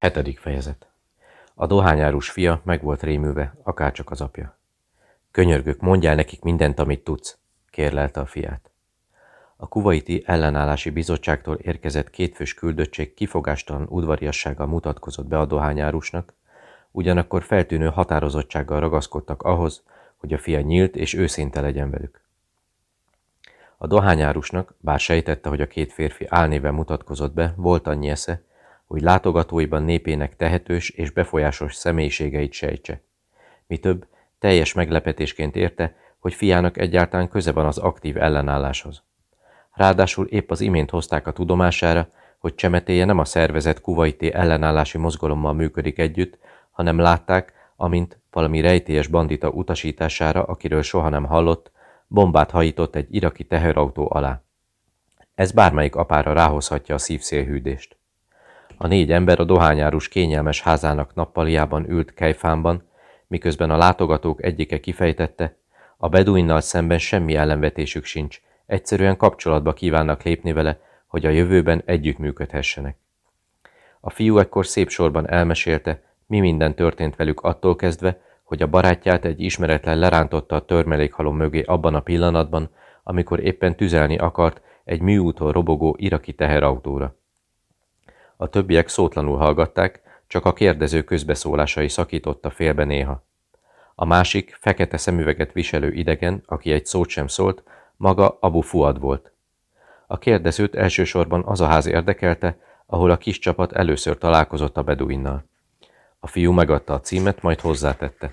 Hetedik fejezet. A dohányárus fia meg volt rémülve, akárcsak az apja. Könyörgök, mondjál nekik mindent, amit tudsz, kérlelte a fiát. A kuvaiti ellenállási bizottságtól érkezett kétfős küldöttség kifogástalan udvariassággal mutatkozott be a dohányárusnak, ugyanakkor feltűnő határozottsággal ragaszkodtak ahhoz, hogy a fia nyílt és őszinte legyen velük. A dohányárusnak, bár sejtette, hogy a két férfi álnéven mutatkozott be, volt annyi esze, hogy látogatóiban népének tehetős és befolyásos személyiségeit sejtse. Mi több, teljes meglepetésként érte, hogy fiának egyáltalán köze van az aktív ellenálláshoz. Ráadásul épp az imént hozták a tudomására, hogy csemetéje nem a szervezet kuvaiti ellenállási mozgalommal működik együtt, hanem látták, amint valami rejtélyes bandita utasítására, akiről soha nem hallott, bombát hajított egy iraki teherautó alá. Ez bármelyik apára ráhozhatja a szívszélhűdést. A négy ember a dohányárus kényelmes házának nappaliában ült Kejfánban, miközben a látogatók egyike kifejtette, a beduinnal szemben semmi ellenvetésük sincs, egyszerűen kapcsolatba kívánnak lépni vele, hogy a jövőben együttműködhessenek. A fiú ekkor szép sorban elmesélte, mi minden történt velük attól kezdve, hogy a barátját egy ismeretlen lerántotta a törmelékhalom mögé abban a pillanatban, amikor éppen tüzelni akart egy műúton robogó iraki teherautóra. A többiek szótlanul hallgatták, csak a kérdező közbeszólásai szakította félbe néha. A másik, fekete szemüveget viselő idegen, aki egy szót sem szólt, maga Abu Fuad volt. A kérdezőt elsősorban az a ház érdekelte, ahol a kis csapat először találkozott a Beduinnal. A fiú megadta a címet, majd hozzátette.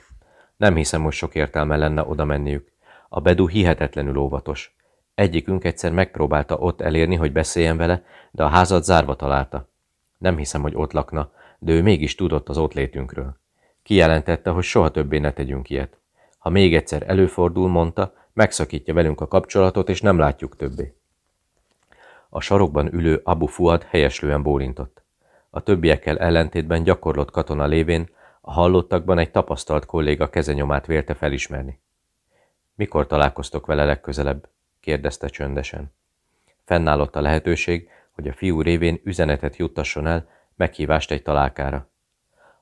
Nem hiszem, hogy sok értelme lenne oda menniük. A Bedu hihetetlenül óvatos. Egyikünk egyszer megpróbálta ott elérni, hogy beszéljen vele, de a házat zárva találta. Nem hiszem, hogy ott lakna, de ő mégis tudott az ott létünkről. Kijelentette, hogy soha többé ne tegyünk ilyet. Ha még egyszer előfordul, mondta, megszakítja velünk a kapcsolatot, és nem látjuk többé. A sarokban ülő Abu Fuad helyeslően bólintott. A többiekkel ellentétben gyakorlott katona lévén a hallottakban egy tapasztalt kolléga kezenyomát vélte felismerni. Mikor találkoztok vele legközelebb? kérdezte csöndesen. Fennállott a lehetőség, hogy a fiú révén üzenetet juttasson el, meghívást egy találkára.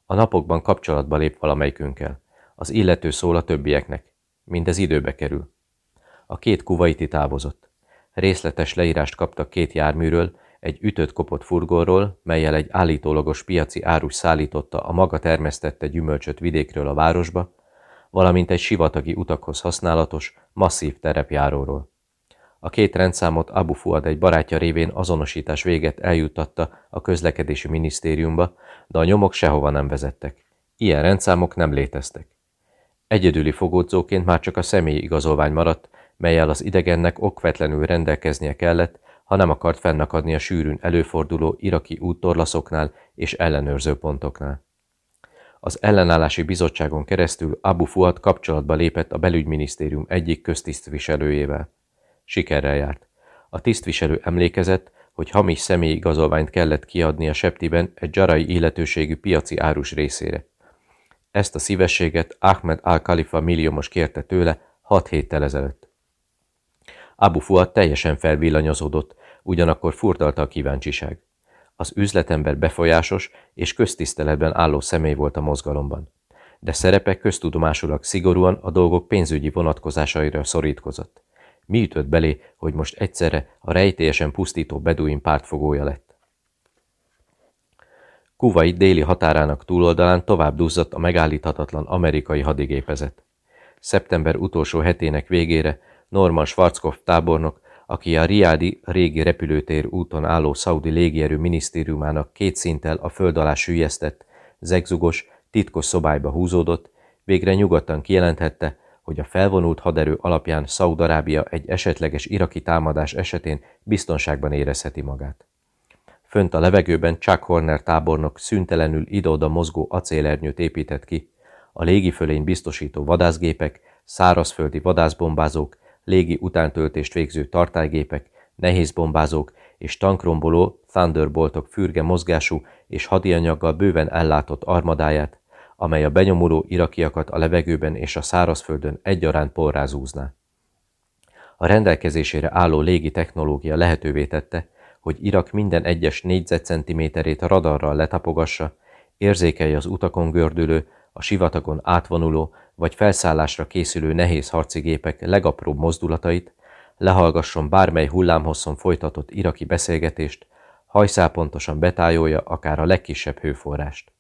A napokban kapcsolatba lép valamelyikünkkel. Az illető szól a többieknek. Mindez időbe kerül. A két kuvaiti távozott. Részletes leírást kaptak két járműről, egy ütött kopott furgonról, melyel egy állítólagos piaci árus szállította a maga termesztette gyümölcsöt vidékről a városba, valamint egy sivatagi utakhoz használatos, masszív terepjáróról. A két rendszámot Abu Fuad egy barátja révén azonosítás véget eljuttatta a közlekedési minisztériumba, de a nyomok sehova nem vezettek. Ilyen rendszámok nem léteztek. Egyedüli fogódzóként már csak a személyi igazolvány maradt, melyel az idegennek okvetlenül rendelkeznie kellett, ha nem akart fennakadni a sűrűn előforduló iraki úttorlaszoknál és ellenőrző pontoknál. Az ellenállási bizottságon keresztül Abu Fuad kapcsolatba lépett a belügyminisztérium egyik köztisztviselőjével. Sikerrel járt. A tisztviselő emlékezett, hogy hamis személyi igazolványt kellett kiadni a septiben egy dzsarai illetőségű piaci árus részére. Ezt a szívességet Ahmed al-Khalifa milliómos kérte tőle hat héttel ezelőtt. Abu Fuad teljesen felvillanyozódott, ugyanakkor furdalta a kíváncsiság. Az üzletember befolyásos és köztiszteletben álló személy volt a mozgalomban, de szerepe köztudomásulag szigorúan a dolgok pénzügyi vonatkozásaira szorítkozott. Mi ütött belé, hogy most egyszerre a rejtélyesen pusztító beduin pártfogója lett? Kuwait déli határának túloldalán tovább duzzadt a megállíthatatlan amerikai hadigépezet. Szeptember utolsó hetének végére Norman Schwarzkopf tábornok, aki a Riádi régi repülőtér úton álló szaudi légierő minisztériumának két szinttel a föld alá sűjesztett, zegzugos, titkos szobályba húzódott, végre nyugodtan kijelenthette, hogy a felvonult haderő alapján Szaudarábia egy esetleges iraki támadás esetén biztonságban érezheti magát. Fönt a levegőben Chuck Horner tábornok szüntelenül ide-oda mozgó acélernyőt épített ki, a légifölény biztosító vadászgépek, szárazföldi vadászbombázók, légi utántöltést végző tartálygépek, nehézbombázók és tankromboló Thunderboltok fürge mozgású és hadianyaggal bőven ellátott armadáját, amely a benyomuló irakiakat a levegőben és a szárazföldön egyaránt porrázúzná. A rendelkezésére álló légi technológia lehetővé tette, hogy Irak minden egyes négyzetcentiméterét a radarral letapogassa, érzékelje az utakon gördülő, a sivatagon átvonuló vagy felszállásra készülő nehéz harci gépek legapróbb mozdulatait, lehallgasson bármely hullámhosszon folytatott iraki beszélgetést, hajszálpontosan betájolja akár a legkisebb hőforrást.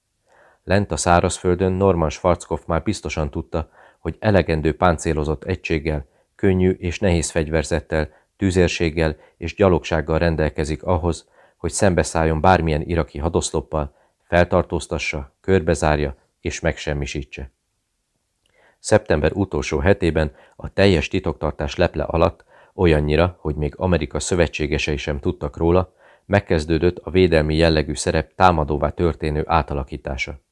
Lent a szárazföldön Norman Schwarzkopf már biztosan tudta, hogy elegendő páncélozott egységgel, könnyű és nehéz fegyverzettel, tűzérséggel és gyalogsággal rendelkezik ahhoz, hogy szembeszálljon bármilyen iraki hadoszloppal, feltartóztassa, körbezárja és megsemmisítse. Szeptember utolsó hetében a teljes titoktartás leple alatt olyannyira, hogy még Amerika szövetségesei sem tudtak róla, megkezdődött a védelmi jellegű szerep támadóvá történő átalakítása.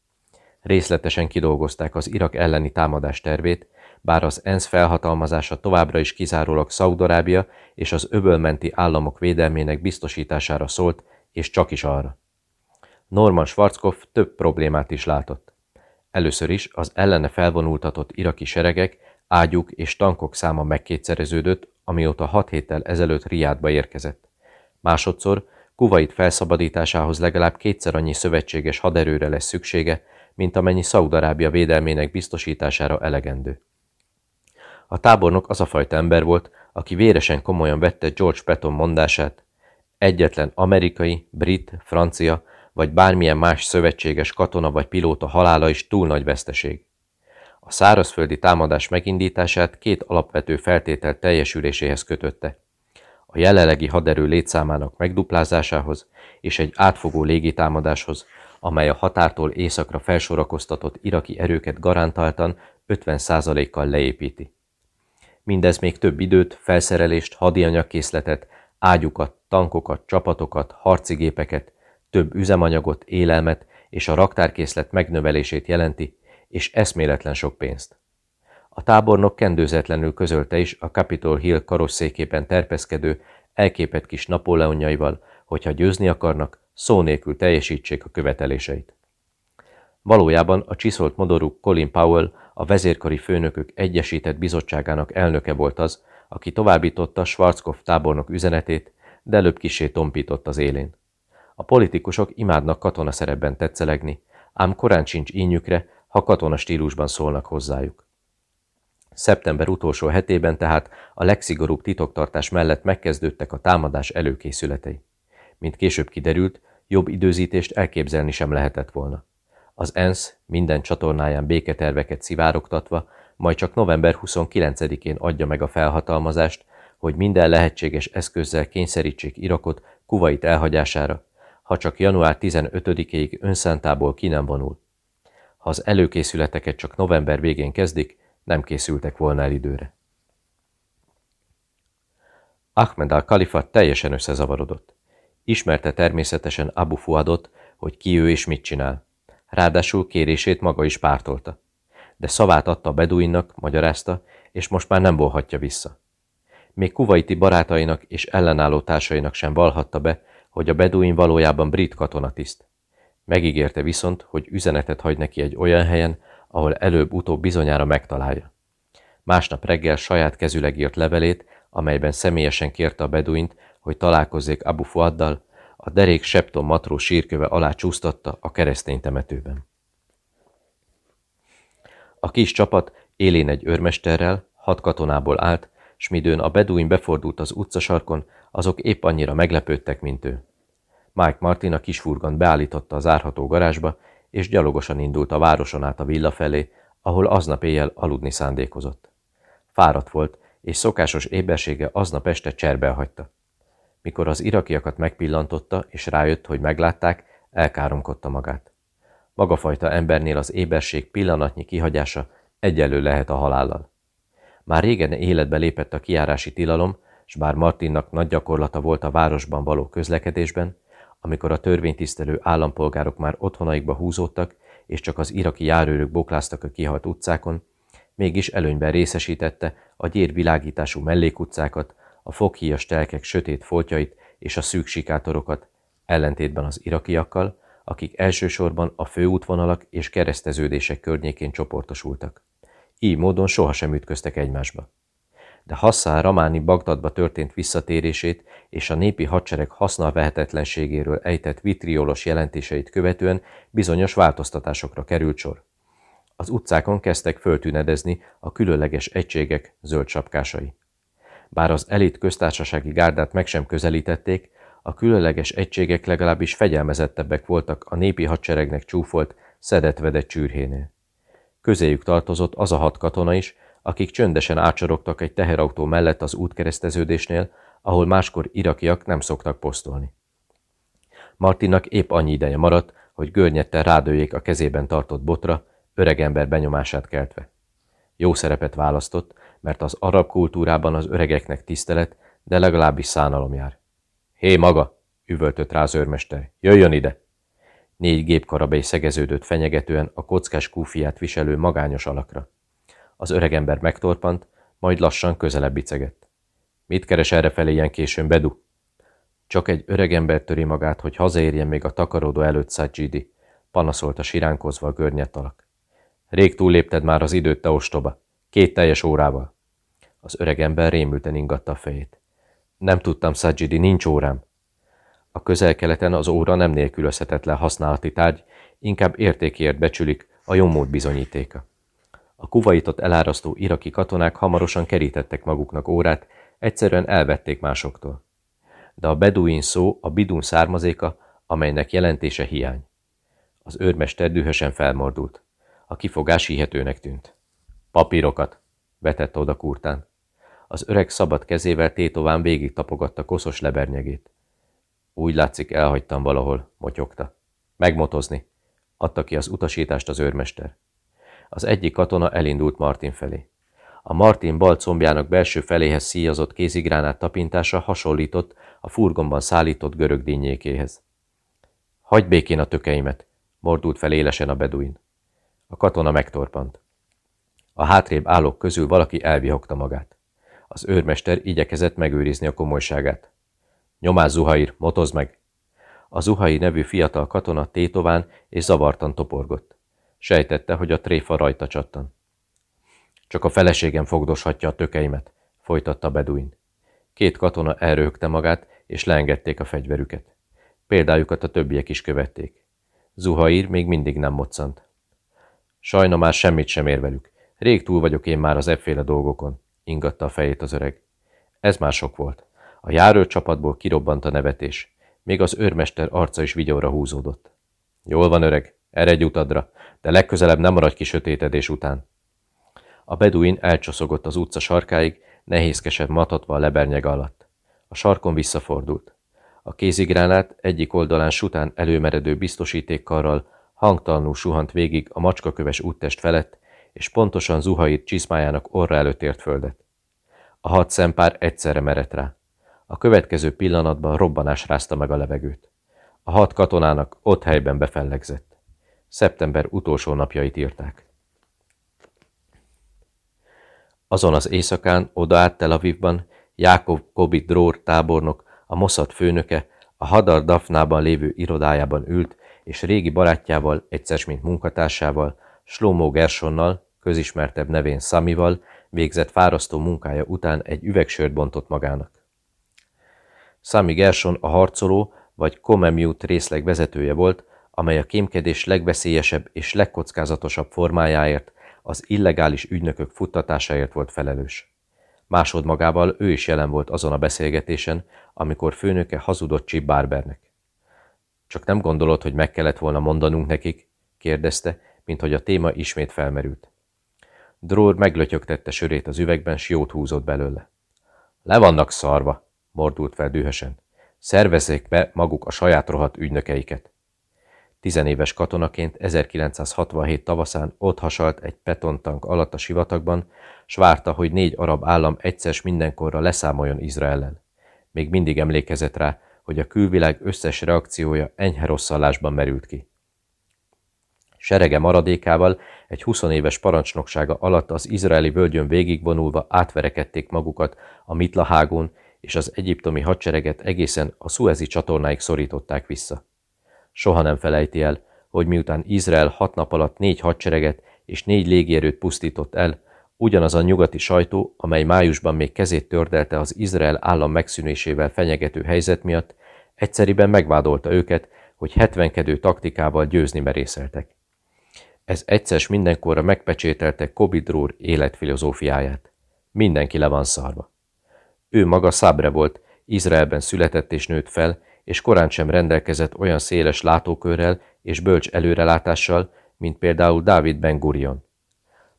Részletesen kidolgozták az Irak elleni támadás tervét, bár az ENSZ felhatalmazása továbbra is kizárólag Szaudarábia és az öbölmenti államok védelmének biztosítására szólt, és csak is arra. Norman Schwarzkopf több problémát is látott. Először is az ellene felvonultatott iraki seregek, ágyuk és tankok száma megkétszereződött, amióta hat héttel ezelőtt Riádba érkezett. Másodszor Kuwait felszabadításához legalább kétszer annyi szövetséges haderőre lesz szüksége, mint amennyi Szaudarábia védelmének biztosítására elegendő. A tábornok az a fajta ember volt, aki véresen komolyan vette George Patton mondását, egyetlen amerikai, brit, francia vagy bármilyen más szövetséges katona vagy pilóta halála is túl nagy veszteség. A szárazföldi támadás megindítását két alapvető feltétel teljesüléséhez kötötte. A jelenlegi haderő létszámának megduplázásához és egy átfogó légitámadáshoz, amely a határtól északra felsorakoztatott iraki erőket garantáltan 50%-kal leépíti. Mindez még több időt, felszerelést, hadianyagkészletet, ágyukat, tankokat, csapatokat, harcigépeket, több üzemanyagot, élelmet és a raktárkészlet megnövelését jelenti, és eszméletlen sok pénzt. A tábornok kendőzetlenül közölte is a Capitol Hill karosszékében terpeszkedő, elképett kis napóleonjaival, hogyha győzni akarnak, szó nélkül teljesítsék a követeléseit. Valójában a csiszolt modorú Colin Powell, a vezérkari főnökök egyesített bizottságának elnöke volt az, aki továbbította Schwarzkopf tábornok üzenetét, de előbb kisé tompított az élén. A politikusok imádnak katona szerepben tetszelegni, ám korán sincs ínyükre, ha katona stílusban szólnak hozzájuk. Szeptember utolsó hetében tehát a legszigorúbb titoktartás mellett megkezdődtek a támadás előkészületei. Mint később kiderült, jobb időzítést elképzelni sem lehetett volna. Az ENSZ minden csatornáján béketerveket szivárogtatva, majd csak november 29-én adja meg a felhatalmazást, hogy minden lehetséges eszközzel kényszerítsék Irakot Kuwait elhagyására, ha csak január 15-ig önszántából ki nem vonul. Ha az előkészületeket csak november végén kezdik, nem készültek volna el időre. Ahmed al-Khalifat teljesen összezavarodott. Ismerte természetesen Abu Fuadot, hogy ki ő és mit csinál. Ráadásul kérését maga is pártolta. De szavát adta a beduinnak, magyarázta, és most már nem volhatja vissza. Még kuvaiti barátainak és ellenálló társainak sem valhatta be, hogy a beduin valójában brit katonatiszt. Megígérte viszont, hogy üzenetet hagy neki egy olyan helyen, ahol előbb-utóbb bizonyára megtalálja. Másnap reggel saját kezüleg írt levelét, amelyben személyesen kérte a beduint, hogy találkozzék Abu Fuaddal, a derék Septon matró sírköve alá csúsztatta a keresztény temetőben. A kis csapat élén egy őrmesterrel, hat katonából állt, s midőn a beduin befordult az utcasarkon, azok épp annyira meglepődtek, mint ő. Mike Martin a kis furgon beállította az árható garázsba, és gyalogosan indult a városon át a villa felé, ahol aznap éjjel aludni szándékozott. Fáradt volt, és szokásos ébersége aznap este cserbe hagyta. Mikor az irakiakat megpillantotta, és rájött, hogy meglátták, elkáromkodta magát. Magafajta embernél az éberség pillanatnyi kihagyása egyelő lehet a halállal. Már régen életbe lépett a kiárási tilalom, s bár Martinnak nagy gyakorlata volt a városban való közlekedésben, amikor a törvénytisztelő állampolgárok már otthonaikba húzódtak, és csak az iraki járőrök bokláztak a kihalt utcákon, mégis előnyben részesítette a gyér világítású mellékutcákat, a foghíjas telkek sötét foltjait és a szűk sikátorokat, ellentétben az irakiakkal, akik elsősorban a főútvonalak és kereszteződések környékén csoportosultak. Így módon sohasem ütköztek egymásba. de Hassan Ramáni Bagdadba történt visszatérését és a népi hadsereg használvehetetlenségéről ejtett vitriolos jelentéseit követően bizonyos változtatásokra került sor. Az utcákon kezdtek föltűnedezni a különleges egységek zöld sapkásai. Bár az elit köztársasági gárdát meg sem közelítették, a különleges egységek legalábbis fegyelmezettebbek voltak a népi hadseregnek csúfolt, szedetvedett csűrhénél. Közéjük tartozott az a hat katona is, akik csöndesen ácsorogtak egy teherautó mellett az útkereszteződésnél, ahol máskor irakiak nem szoktak posztolni. Martinnak épp annyi ideje maradt, hogy görnyettel rádőjék a kezében tartott botra, öregember benyomását keltve. Jó szerepet választott, mert az arab kultúrában az öregeknek tisztelet, de legalábbis szánalom jár. Hé maga, üvöltött rá az őrmester, jöjjön ide! Négy gépkarabély szegeződött fenyegetően a kockás kúfiát viselő magányos alakra. Az öregember megtorpant, majd lassan közelebb bicegett. Mit keres errefelé ilyen későn, Bedu? Csak egy öregember töri magát, hogy hazaérjen még a takarodó előtt Sajidi, panaszolta siránkozva a görnyet alak. Rég túllépted már az időt, te ostoba. Két teljes órával. Az öregember rémülten ingatta a fejét. Nem tudtam, Sajidi, nincs órám. A közel-keleten az óra nem nélkülözhetetlen használati tárgy, inkább értékért becsülik a jómód bizonyítéka. A kuvaitot elárasztó iraki katonák hamarosan kerítettek maguknak órát, egyszerűen elvették másoktól. De a beduin szó a bidun származéka, amelynek jelentése hiány. Az őrmester dühösen felmordult. A kifogás hihetőnek tűnt. Papírokat, vetette oda kurtán. Az öreg szabad kezével tétován végig tapogatta koszos lebernyegét. Úgy látszik, elhagytam valahol, motyogta. Megmotozni, adta ki az utasítást az őrmester. Az egyik katona elindult Martin felé. A Martin bal combjának belső feléhez szíjazott kézigránát tapintása hasonlított a furgonban szállított görög dinnyékéhez. Hagy békén a tökeimet, mordult fel élesen a beduin. A katona megtorpant. A hátrébb állók közül valaki elvihogta magát. Az őrmester igyekezett megőrizni a komolyságát. Nyomás Zuhair, motoz meg! A Zuhai nevű fiatal katona tétován és zavartan toporgott. Sejtette, hogy a tréfa rajta csattan. Csak a feleségem fogdoshatja a tökeimet, folytatta Beduin. Két katona elrögte magát, és leengedték a fegyverüket. Példájukat a többiek is követték. Zuhair még mindig nem moccant. Sajna már semmit sem ér velük. Rég túl vagyok én már az efféle dolgokon, ingatta a fejét az öreg. Ez már sok volt. A járő csapatból kirobbant a nevetés. Még az őrmester arca is vigyorra húzódott. Jól van, öreg, eredj utadra, de legközelebb nem maradj ki sötétedés után. A beduin elcsoszogott az utca sarkáig, nehézkesen matatva a lebernyeg alatt. A sarkon visszafordult. A kézigránát egyik oldalán sután előmeredő biztosítékkarral hangtalanul suhant végig a macskaköves úttest felett, és pontosan Zuhair csiszmájának orra előtt ért földet. A hat szempár egyszerre merett rá. A következő pillanatban robbanás rázta meg a levegőt. A hat katonának ott helyben befellegzett. Szeptember utolsó napjait írták. Azon az éjszakán oda át Tel Avivban Jákov Kobi Drór tábornok, a Mossad főnöke, a Hadar Dafnában lévő irodájában ült, és régi barátjával, egyszer mint munkatársával, Slomó Gersonnal, közismertebb nevén Samival, végzett fárasztó munkája után egy üvegsört bontott magának. Sami Gerson a harcoló vagy Comemute részleg vezetője volt, amely a kémkedés legveszélyesebb és legkockázatosabb formájáért, az illegális ügynökök futtatásáért volt felelős. Másodmagával ő is jelen volt azon a beszélgetésen, amikor főnöke hazudott Chip Barbernek. Csak nem gondolod, hogy meg kellett volna mondanunk nekik? kérdezte, mint hogy a téma ismét felmerült. Drór meglötyögtette sörét az üvegben, s jót húzott belőle. Le vannak szarva, mordult fel dühösen. Szervezzék be maguk a saját rohadt ügynökeiket. Tizenéves katonaként 1967 tavaszán ott hasalt egy petontank alatt a sivatagban, s várta, hogy négy arab állam egyszer mindenkorra leszámoljon Izraelen. Még mindig emlékezett rá, hogy a külvilág összes reakciója enyhe rosszallásban merült ki. Serege maradékával egy 20 éves parancsnoksága alatt az izraeli völgyön végigvonulva átverekedték magukat a Mitlahágón, és az egyiptomi hadsereget egészen a szuezi csatornáig szorították vissza. Soha nem felejti el, hogy miután Izrael hat nap alatt négy hadsereget és négy légierőt pusztított el, Ugyanaz a nyugati sajtó, amely májusban még kezét tördelte az Izrael állam megszűnésével fenyegető helyzet miatt, egyszeriben megvádolta őket, hogy hetvenkedő taktikával győzni merészeltek. Ez egyszer mindenkorra megpecsételte Kobi Drúr életfilozófiáját. Mindenki le van szarva. Ő maga Szábre volt, Izraelben született és nőtt fel, és korán sem rendelkezett olyan széles látókörrel és bölcs előrelátással, mint például Dávid Ben Gurion.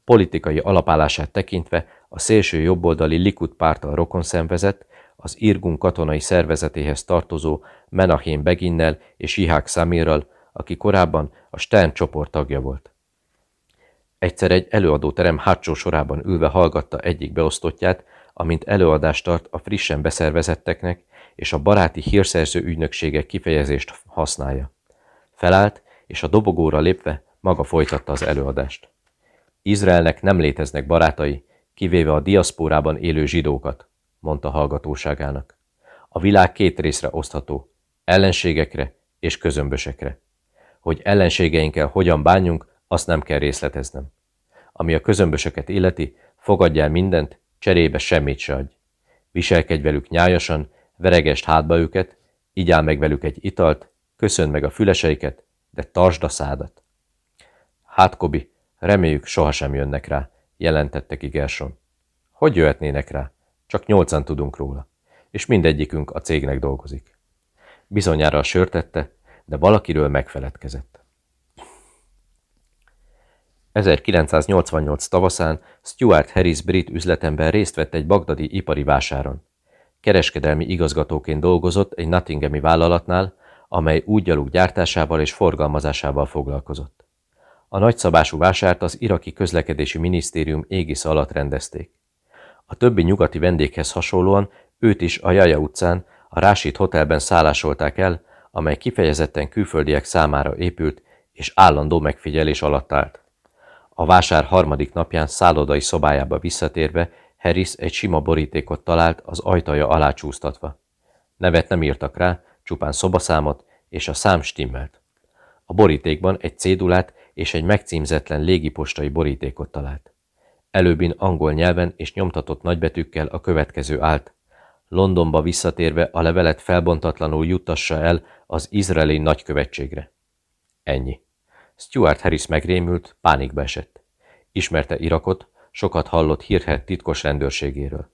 Politikai alapállását tekintve a szélső jobboldali Likud pártal rokon szenvezett, az Irgun katonai szervezetéhez tartozó Menachem Beginnel és Ihák Samirral, aki korábban a Stern csoport tagja volt. Egyszer egy előadóterem hátsó sorában ülve hallgatta egyik beosztottját, amint előadást tart a frissen beszervezetteknek, és a baráti hírszerző ügynökségek kifejezést használja. Felállt, és a dobogóra lépve maga folytatta az előadást. Izraelnek nem léteznek barátai, kivéve a diaszpórában élő zsidókat, mondta hallgatóságának. A világ két részre osztható, ellenségekre és közömbösekre. Hogy ellenségeinkkel hogyan bánjunk, azt nem kell részleteznem. Ami a közömbösöket illeti, fogadj el mindent, cserébe semmit se adj. Viselkedj velük nyájasan, veregest hátba őket, igyál meg velük egy italt, köszönd meg a füleseiket, de tartsd a szádat. Hát, Kobi, reméljük sohasem jönnek rá, jelentette ki Gerson. Hogy jöhetnének rá? Csak nyolcan tudunk róla, és mindegyikünk a cégnek dolgozik. Bizonyára a sörtette, de valakiről megfeledkezett. 1988 tavaszán Stuart Harris brit üzletember részt vett egy bagdadi ipari vásáron. Kereskedelmi igazgatóként dolgozott egy Nottinghami vállalatnál, amely útgyaluk gyártásával és forgalmazásával foglalkozott. A nagyszabású vásárt az iraki közlekedési minisztérium égisz alatt rendezték. A többi nyugati vendéghez hasonlóan őt is a Jaja utcán, a Rásit Hotelben szállásolták el, amely kifejezetten külföldiek számára épült és állandó megfigyelés alatt állt. A vásár harmadik napján szállodai szobájába visszatérve Harris egy sima borítékot talált az ajtaja alá csúsztatva. Nevet nem írtak rá, csupán szobaszámot, és a szám stimmelt. A borítékban egy cédulát és egy megcímzetlen légipostai borítékot talált. Előbbin angol nyelven és nyomtatott nagybetűkkel a következő állt. Londonba visszatérve a levelet felbontatlanul juttassa el az izraeli nagykövetségre. Ennyi. Stuart Harris megrémült, pánikba esett. Ismerte Irakot, sokat hallott hírhet titkos rendőrségéről.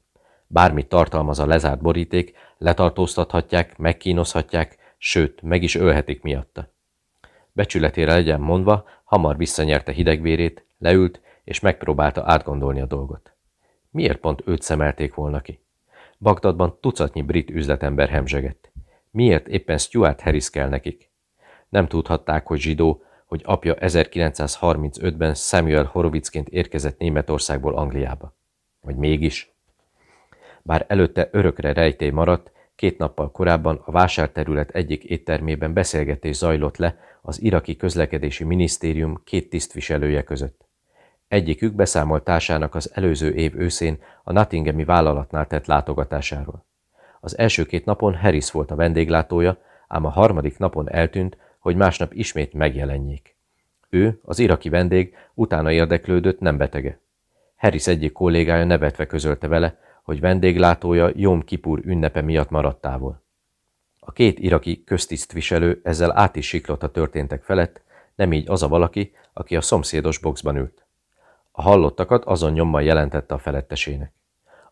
Bármit tartalmaz a lezárt boríték, letartóztathatják, megkínozhatják, sőt, meg is ölhetik miatta. Becsületére legyen mondva, hamar visszanyerte hidegvérét, leült, és megpróbálta átgondolni a dolgot. Miért pont őt szemelték volna ki? Bagdadban tucatnyi brit üzletember hemzsegett. Miért éppen Stuart Harris kell nekik? Nem tudhatták, hogy zsidó, hogy apja 1935-ben Samuel Horowitzként érkezett Németországból Angliába. Vagy mégis? Bár előtte örökre rejtély maradt, két nappal korábban a vásárterület egyik éttermében beszélgetés zajlott le az iraki közlekedési minisztérium két tisztviselője között. Egyikük beszámolt társának az előző év őszén a Nottinghami vállalatnál tett látogatásáról. Az első két napon Harris volt a vendéglátója, ám a harmadik napon eltűnt, hogy másnap ismét megjelenjék. Ő, az iraki vendég, utána érdeklődött, nem betege. Harris egyik kollégája nevetve közölte vele, hogy vendéglátója Jom Kipur ünnepe miatt maradt távol. A két iraki köztisztviselő ezzel át is siklott a történtek felett, nem így az a valaki, aki a szomszédos boxban ült. A hallottakat azon nyommal jelentette a felettesének.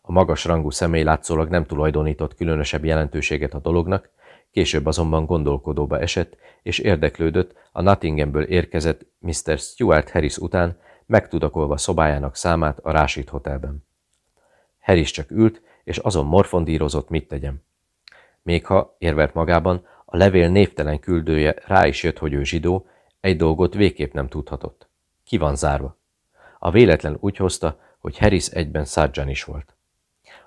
A magas rangú személy látszólag nem tulajdonított különösebb jelentőséget a dolognak, Később azonban gondolkodóba esett, és érdeklődött a Nottinghamből érkezett Mr. Stuart Harris után, megtudakolva szobájának számát a Rásit Hotelben. Harris csak ült, és azon morfondírozott, mit tegyem. Még ha, érvelt magában, a levél névtelen küldője rá is jött, hogy ő zsidó, egy dolgot végképp nem tudhatott. Ki van zárva? A véletlen úgy hozta, hogy Harris egyben Sarjan is volt.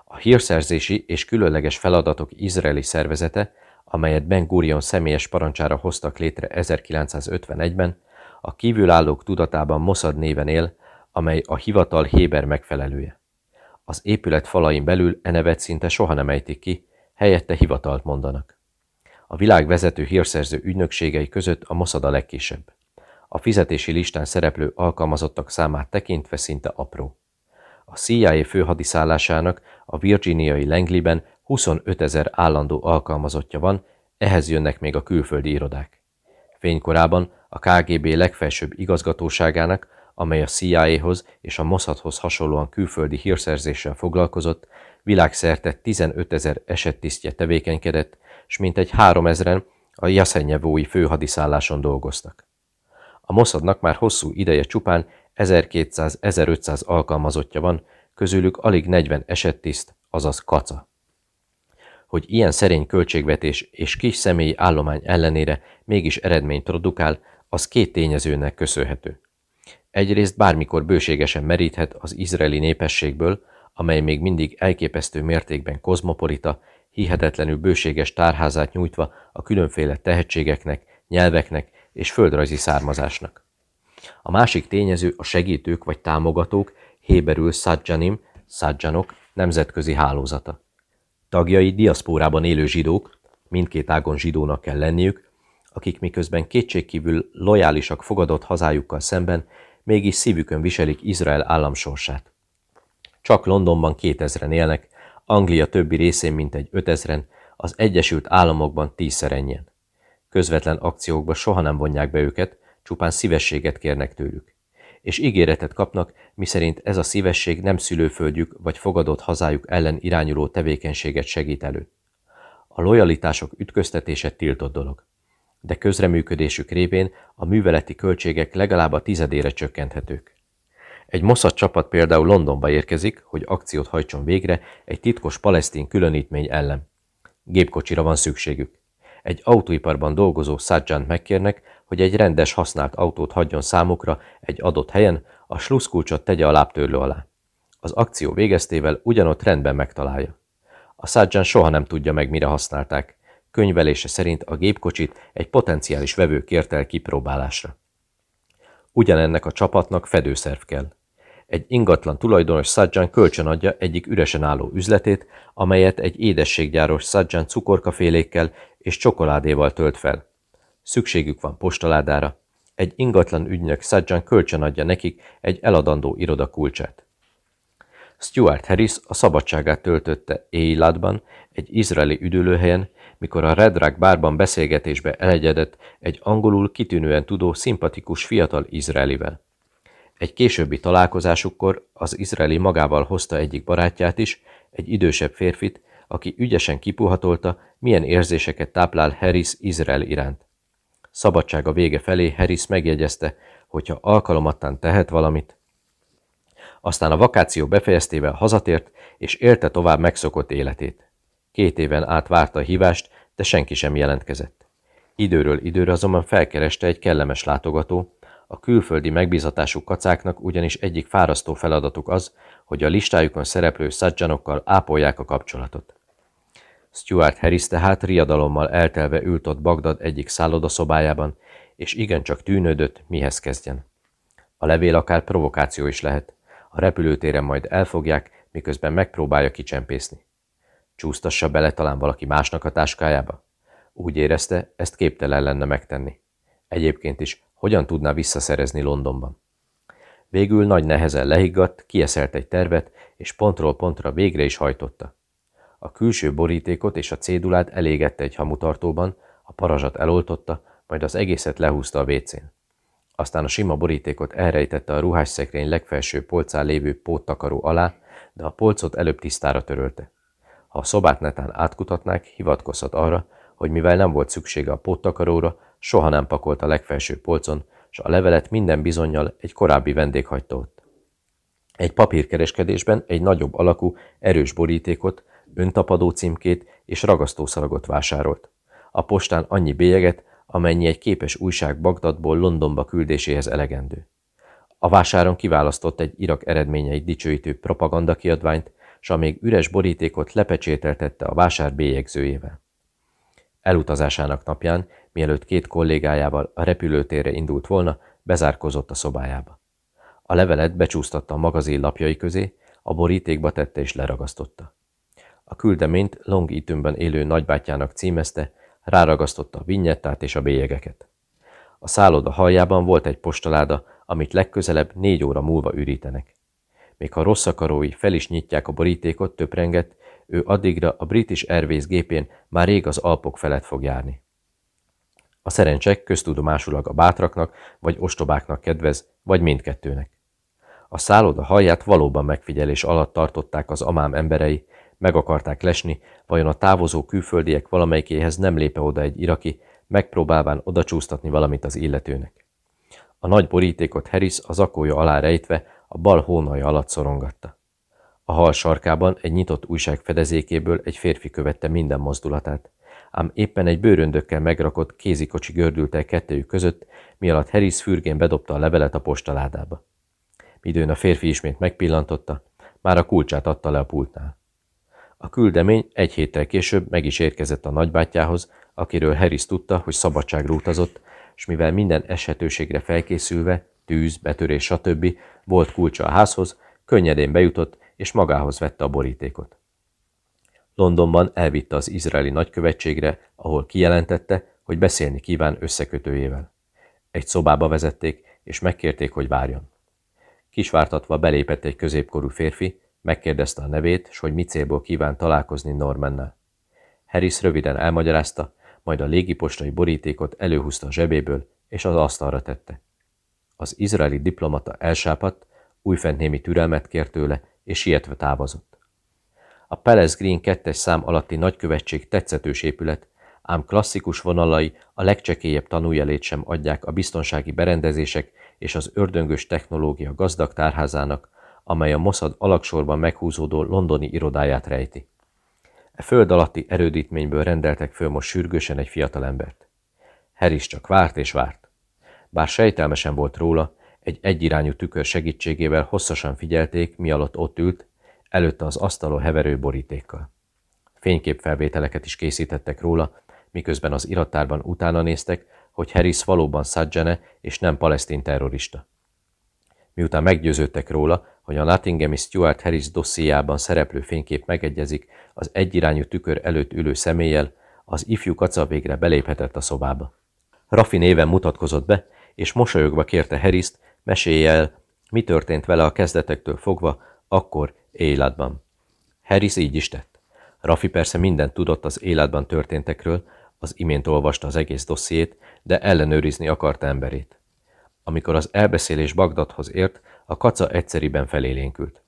A hírszerzési és különleges feladatok izraeli szervezete amelyet Ben Gurion személyes parancsára hoztak létre 1951-ben, a kívülállók tudatában Mossad néven él, amely a hivatal Héber megfelelője. Az épület falain belül e nevet szinte soha nem ejtik ki, helyette hivatalt mondanak. A világ vezető hírszerző ügynökségei között a Mossad a legkisebb. A fizetési listán szereplő alkalmazottak számát tekintve szinte apró. a CIA főhadiszállásának a virginiai Langleyben 25 ezer állandó alkalmazottja van, ehhez jönnek még a külföldi irodák. Fénykorában a KGB legfelsőbb igazgatóságának, amely a CIA-hoz és a Mossadhoz hasonlóan külföldi hírszerzéssel foglalkozott, világszerte 15 ezer esettisztje tevékenykedett, s mintegy 3 ezeren a Jaszenyevói főhadiszálláson dolgoztak. A Mossadnak már hosszú ideje csupán 1200-1500 alkalmazottja van, közülük alig 40 esettiszt, azaz kaca. Hogy ilyen szerény költségvetés és kis személyi állomány ellenére mégis eredményt produkál, az két tényezőnek köszönhető. Egyrészt bármikor bőségesen meríthet az izraeli népességből, amely még mindig elképesztő mértékben kozmopolita, hihetetlenül bőséges tárházát nyújtva a különféle tehetségeknek, nyelveknek és földrajzi származásnak. A másik tényező a segítők vagy támogatók, héberül szadzsanim, szadzsanok nemzetközi hálózata. Tagjai diaszpórában élő zsidók, mindkét ágon zsidónak kell lenniük, akik miközben kétségkívül lojálisak fogadott hazájukkal szemben, mégis szívükön viselik Izrael államsorsát. Csak Londonban 2000-en élnek, Anglia többi részén mintegy 5000-en, az Egyesült Államokban tízszer. Közvetlen akciókba soha nem vonják be őket, csupán szívességet kérnek tőlük. És ígéretet kapnak, miszerint ez a szívesség nem szülőföldjük vagy fogadott hazájuk ellen irányuló tevékenységet segít elő. A lojalitások ütköztetése tiltott dolog. De közreműködésük révén a műveleti költségek legalább a tizedére csökkenthetők. Egy Mossad csapat például Londonba érkezik, hogy akciót hajtson végre egy titkos palesztin különítmény ellen. Gépkocsira van szükségük. Egy autóiparban dolgozó Sajjant megkérnek, hogy egy rendes használt autót hagyjon számukra egy adott helyen, a sluszkulcsot tegye a lábtörlő alá. Az akció végeztével ugyanott rendben megtalálja. A Sajjant soha nem tudja meg, mire használták. Könyvelése szerint a gépkocsit egy potenciális vevő kért el kipróbálásra. Ugyanennek a csapatnak fedőszerv kell. Egy ingatlan tulajdonos Sajjan kölcsönadja egyik üresen álló üzletét, amelyet egy édességgyáros Sajjan cukorkafélékkel és csokoládéval tölt fel. Szükségük van postaládára. Egy ingatlan ügynök Sajjan kölcsönadja nekik egy eladandó iroda kulcsát. Stuart Harris a szabadságát töltötte Eilatban, egy izraeli üdülőhelyen, mikor a Red Rock bárban beszélgetésbe elegyedett egy angolul kitűnően tudó, szimpatikus fiatal izraelivel. Egy későbbi találkozásukkor az izraeli magával hozta egyik barátját is, egy idősebb férfit, aki ügyesen kipuhatolta, milyen érzéseket táplál Harris Izrael iránt. Szabadsága vége felé Harris megjegyezte, hogyha alkalomattán tehet valamit. Aztán a vakáció befejeztével hazatért, és élte tovább megszokott életét. Két éven át várta a hívást, de senki sem jelentkezett. Időről időre azonban felkereste egy kellemes látogató, a külföldi megbízatású kacáknak ugyanis egyik fárasztó feladatuk az, hogy a listájukon szereplő szadzsanokkal ápolják a kapcsolatot. Stuart Harris tehát riadalommal eltelve ült ott Bagdad egyik szállodaszobájában, és igencsak tűnődött, mihez kezdjen. A levél akár provokáció is lehet. A repülőtéren majd elfogják, miközben megpróbálja kicsempészni. Csúsztassa bele talán valaki másnak a táskájába? Úgy érezte, ezt képtelen lenne megtenni. Egyébként is hogyan tudná visszaszerezni Londonban. Végül nagy nehezen lehiggadt, kieszelt egy tervet, és pontról pontra végre is hajtotta. A külső borítékot és a cédulát elégette egy hamutartóban, a parazsat eloltotta, majd az egészet lehúzta a vécén. Aztán a sima borítékot elrejtette a ruhásszekrény legfelső polcán lévő póttakaró alá, de a polcot előbb tisztára törölte. Ha a szobát netán átkutatnák, hivatkozhat arra, hogy mivel nem volt szüksége a póttakaróra, soha nem pakolt a legfelső polcon, és a levelet minden bizonyal egy korábbi vendég hagyta ott. Egy papírkereskedésben egy nagyobb alakú, erős borítékot, öntapadó címkét és ragasztószalagot vásárolt. A postán annyi bélyeget, amennyi egy képes újság Bagdadból Londonba küldéséhez elegendő. A vásáron kiválasztott egy Irak eredményeit dicsőítő propagandakiadványt, s a még üres borítékot lepecsételtette a vásár bélyegzőjével. Elutazásának napján, mielőtt két kollégájával a repülőtérre indult volna, bezárkozott a szobájába. A levelet becsúsztatta a magazin lapjai közé, a borítékba tette és leragasztotta. A küldeményt Long Eatonben élő nagybátyjának címezte, ráragasztotta a vinyettát és a bélyegeket. A szálloda haljában volt egy postaláda, amit legközelebb négy óra múlva ürítenek. Még ha rossz akarói fel is nyitják a borítékot, töprengett, ő addigra a British Airways gépén már rég az Alpok felett fog járni. A szerencsek köztudomásulag a bátraknak vagy ostobáknak kedvez, vagy mindkettőnek. A szálloda haját valóban megfigyelés alatt tartották az amám emberei, meg akarták lesni, vajon a távozó külföldiek valamelyikéhez nem lépe oda egy iraki, megpróbálván odacsúsztatni valamit az illetőnek. A nagy borítékot Harris az akója alá rejtve a bal hónalja alatt szorongatta. A hal sarkában egy nyitott újság fedezékéből egy férfi követte minden mozdulatát, ám éppen egy bőröndökkel megrakott kézikocsi gördült el kettőjük között, mi alatt Harris fürgén bedobta a levelet a postaládába. Midőn a férfi ismét megpillantotta, már a kulcsát adta le a pultnál. A küldemény egy héttel később meg is érkezett a nagybátyjához, akiről Harris tudta, hogy szabadságra utazott, és mivel minden eshetőségre felkészülve, tűz, betörés, stb. volt kulcsa a házhoz, könnyedén bejutott, és magához vette a borítékot. Londonban elvitte az izraeli nagykövetségre, ahol kijelentette, hogy beszélni kíván összekötőjével. Egy szobába vezették, és megkérték, hogy várjon. Kisvártatva belépett egy középkorú férfi, megkérdezte a nevét, s hogy mi célból kíván találkozni Normannel. Harris röviden elmagyarázta, majd a légipostai borítékot előhúzta a zsebéből, és az asztalra tette. Az izraeli diplomata elsápadt, újfent némi türelmet kért tőle, és sietve távozott. A Palace Green kettes szám alatti nagykövetség tetszetős épület, ám klasszikus vonalai a legcsekélyebb tanújelét sem adják a biztonsági berendezések és az ördöngös technológia gazdag tárházának, amely a Mossad alaksorban meghúzódó londoni irodáját rejti. E föld alatti erődítményből rendeltek föl most sürgősen egy fiatalembert. Harris csak várt és várt. Bár sejtelmesen volt róla, egy egyirányú tükör segítségével hosszasan figyelték, mi alatt ott ült, előtte az asztalon heverő borítékkal. Fényképfelvételeket is készítettek róla, miközben az irattárban utána néztek, hogy Harris valóban Sajjane és nem palesztin terrorista. Miután meggyőződtek róla, hogy a Nottinghami Stuart Harris dossziában szereplő fénykép megegyezik az egyirányú tükör előtt ülő személlyel, az ifjú kaca végre beléphetett a szobába. Raffi néven mutatkozott be, és mosolyogva kérte Harris-t, mesélje el, mi történt vele a kezdetektől fogva, akkor életben. Harris így is tett. Raffi persze mindent tudott az életben történtekről, az imént olvasta az egész dossziét, de ellenőrizni akarta emberét. Amikor az elbeszélés Bagdadhoz ért, a kaca egyszeriben felélénkült.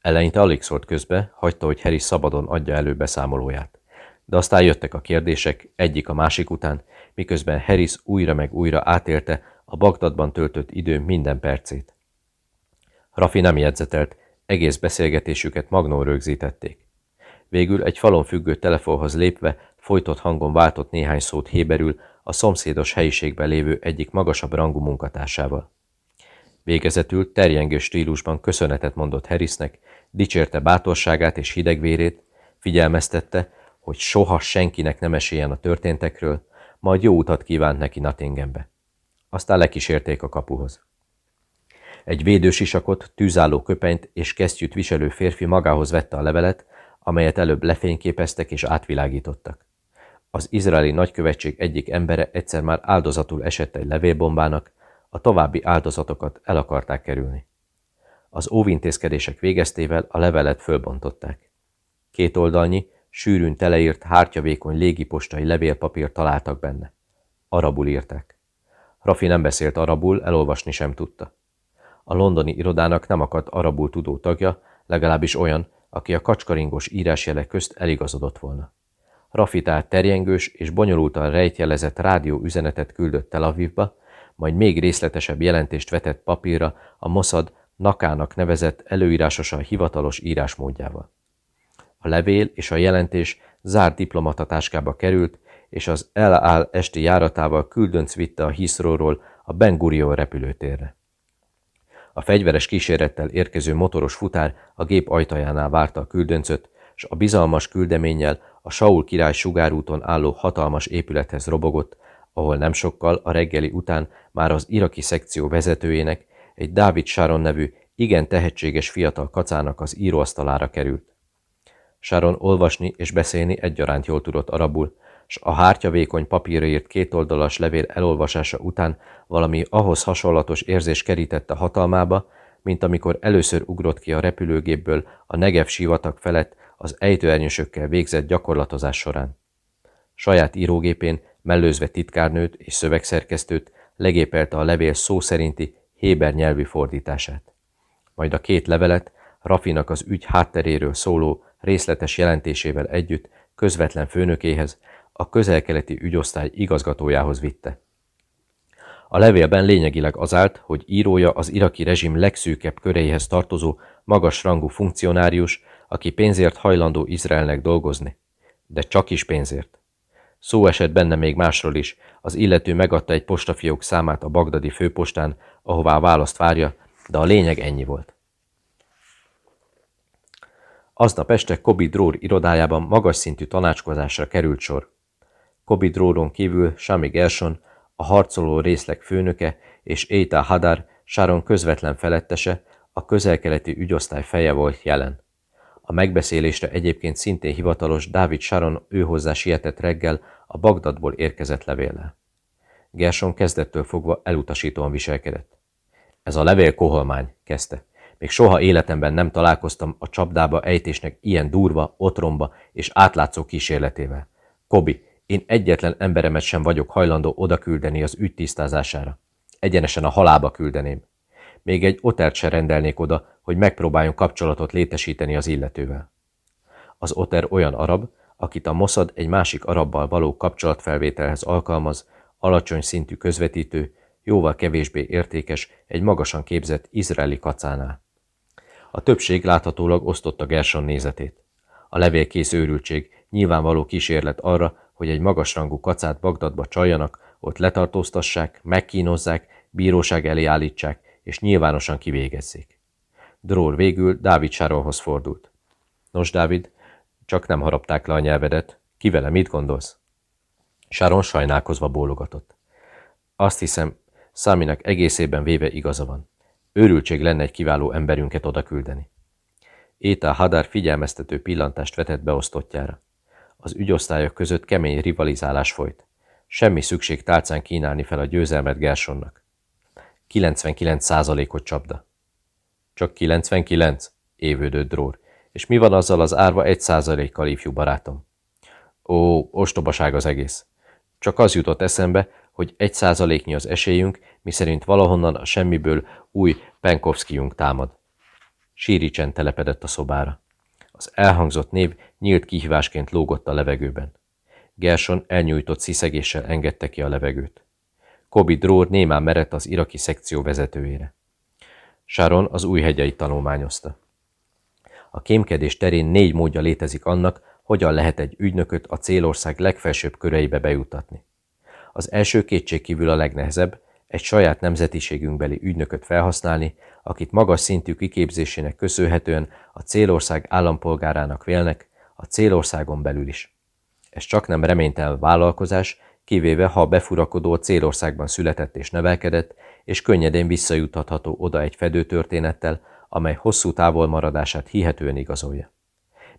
Eleinte alig szólt közbe, hagyta, hogy Harry szabadon adja elő beszámolóját. De aztán jöttek a kérdések, egyik a másik után, miközben Harris újra meg újra átélte a Bagdadban töltött idő minden percét. Rafi nem jegyzetelt, egész beszélgetésüket magnól rögzítették. Végül egy falon függő telefonhoz lépve folytott hangon váltott néhány szót héberül a szomszédos helyiségben lévő egyik magasabb rangú munkatársával. Végezetül terjengő stílusban köszönetet mondott Harrisnek, dicsérte bátorságát és hidegvérét, figyelmeztette, hogy soha senkinek nem esélyen a történtekről, majd jó utat kívánt neki Nottinghambe. Aztán lekísérték a kapuhoz. Egy védősisakot, tűzálló köpenyt és kesztyűt viselő férfi magához vette a levelet, amelyet előbb lefényképeztek és átvilágítottak. Az izraeli nagykövetség egyik embere egyszer már áldozatul esett egy levélbombának, a további áldozatokat el akarták kerülni. Az óvintézkedések végeztével a levelet fölbontották. Két oldalnyi, sűrűn teleírt, hártyavékony légipostai levélpapír találtak benne. Arabul írták. Rafi nem beszélt arabul, elolvasni sem tudta. A londoni irodának nem akadt arabul tudó tagja, legalábbis olyan, aki a kacskaringos írásjelek közt eligazodott volna. Rafi tehát terjengős és bonyolultan rejtjelezett rádió üzenetet küldött Tel Avivba, majd még részletesebb jelentést vetett papírra a Mossad Nakának nevezett előírásosan hivatalos írásmódjával. A levél és a jelentés zárt diplomatatáskába került, és az El esti járatával küldönc vitte a Hiszróról a Ben Gurion repülőtérre. A fegyveres kísérettel érkező motoros futár a gép ajtajánál várta a küldöncöt, s a bizalmas küldeménnyel a Saul király sugárúton álló hatalmas épülethez robogott, ahol nem sokkal a reggeli után már az iraki szekció vezetőjének, egy Dávid Sharon nevű, igen tehetséges fiatal kacának az íróasztalára került. Sharon olvasni és beszélni egyaránt jól tudott arabul, s a hártyavékony papírra írt kétoldalas levél elolvasása után valami ahhoz hasonlatos érzés kerítette hatalmába, mint amikor először ugrott ki a repülőgépből a Negev sivatag felett az ejtőernyősökkel végzett gyakorlatozás során. Saját írógépén mellőzve titkárnőt és szövegszerkesztőt legépelte a levél szó szerinti héber nyelvű fordítását. Majd a két levelet Rafinak az ügy hátteréről szóló részletes jelentésével együtt közvetlen főnökéhez, a közelkeleti ügyosztály igazgatójához vitte. A levélben lényegileg az állt, hogy írója az iraki rezsim legszűkebb köreihez tartozó, magas rangú funkcionárius, aki pénzért hajlandó Izraelnek dolgozni. De csak is pénzért. Szó esett benne még másról is, az illető megadta egy postafiók számát a bagdadi főpostán, ahová választ várja, de a lényeg ennyi volt. Aznap este Kobi Drór irodájában magas szintű tanácskozásra került sor. Kobi Dróron kívül Sami Gerson, a harcoló részleg főnöke és Éta Hadar, Sáron közvetlen felettese, a közelkeleti ügyosztály feje volt jelen. A megbeszélésre egyébként szintén hivatalos Dávid Sharon őhozzá sietett reggel a Bagdadból érkezett levéllel. Gerson kezdettől fogva elutasítóan viselkedett. Ez a levél koholmány, kezdte. Még soha életemben nem találkoztam a csapdába ejtésnek ilyen durva, otromba és átlátszó kísérletével. Kobi, én egyetlen emberemet sem vagyok hajlandó oda küldeni az ügy tisztázására. Egyenesen a halába küldeném. Még egy otert se rendelnék oda, hogy megpróbáljon kapcsolatot létesíteni az illetővel. Az oter olyan arab, akit a Mossad egy másik arabbal való kapcsolatfelvételhez alkalmaz, alacsony szintű közvetítő, jóval kevésbé értékes, egy magasan képzett izraeli kacánál. A többség láthatólag osztotta Gerson nézetét. A levélkész őrültség nyilvánvaló kísérlet arra, hogy egy magasrangú kacát Bagdadba csaljanak, ott letartóztassák, megkínozzák, bíróság elé állítsák, és nyilvánosan kivégezzék. Drór végül Dávid Sárolhoz fordult. Nos, Dávid, csak nem harapták le a nyelvedet. Kivele mit gondolsz? Sáron sajnálkozva bólogatott. Azt hiszem, Száminak egészében véve igaza van. Őrültség lenne egy kiváló emberünket oda küldeni. Éta Hadar figyelmeztető pillantást vetett beosztottjára. Az ügyosztályok között kemény rivalizálás folyt. Semmi szükség tálcán kínálni fel a győzelmet Gersonnak. 99 százalékot csapda. Csak 99? évődött Drór. És mi van azzal az árva egy százalékkal, ifjú barátom? Ó, ostobaság az egész. Csak az jutott eszembe, hogy egy százaléknyi az esélyünk, miszerint valahonnan a semmiből új Penkovszkijunk támad. Síri csend telepedett a szobára. Az elhangzott név nyílt kihívásként lógott a levegőben. Gerson elnyújtott sziszegéssel engedte ki a levegőt. Kobi Drór némán merett az iraki szekció vezetőjére. Sharon az új hegyeit tanulmányozta. A kémkedés terén négy módja létezik annak, hogyan lehet egy ügynököt a célország legfelsőbb köreibe bejutatni. Az első kétségkívül a legnehezebb, egy saját nemzetiségünkbeli ügynököt felhasználni, akit magas szintű kiképzésének köszönhetően a célország állampolgárának vélnek, a célországon belül is. Ez csak nem reménytelen vállalkozás, kivéve ha a befurakodó a célországban született és nevelkedett, és könnyedén visszajuthatható oda egy fedőtörténettel, amely hosszú távolmaradását hihetően igazolja.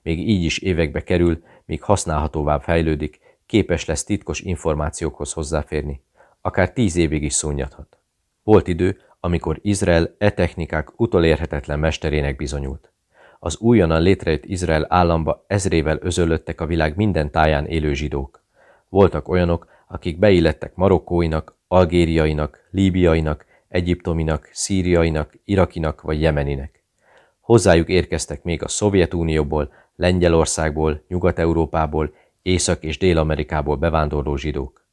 Még így is évekbe kerül, míg használhatóvá fejlődik, képes lesz titkos információkhoz hozzáférni, akár tíz évig is szúnyadhat. Volt idő, amikor Izrael e technikák utolérhetetlen mesterének bizonyult. Az újonnan létrejött Izrael államba ezrével özöllöttek a világ minden táján élő zsidók. Voltak olyanok, akik beillettek marokkóinak, algériainak, líbiainak, egyiptominak, szíriainak, irakinak vagy jemeninek. Hozzájuk érkeztek még a Szovjetunióból, Lengyelországból, Nyugat-Európából, Észak- és Dél-Amerikából bevándorló zsidók.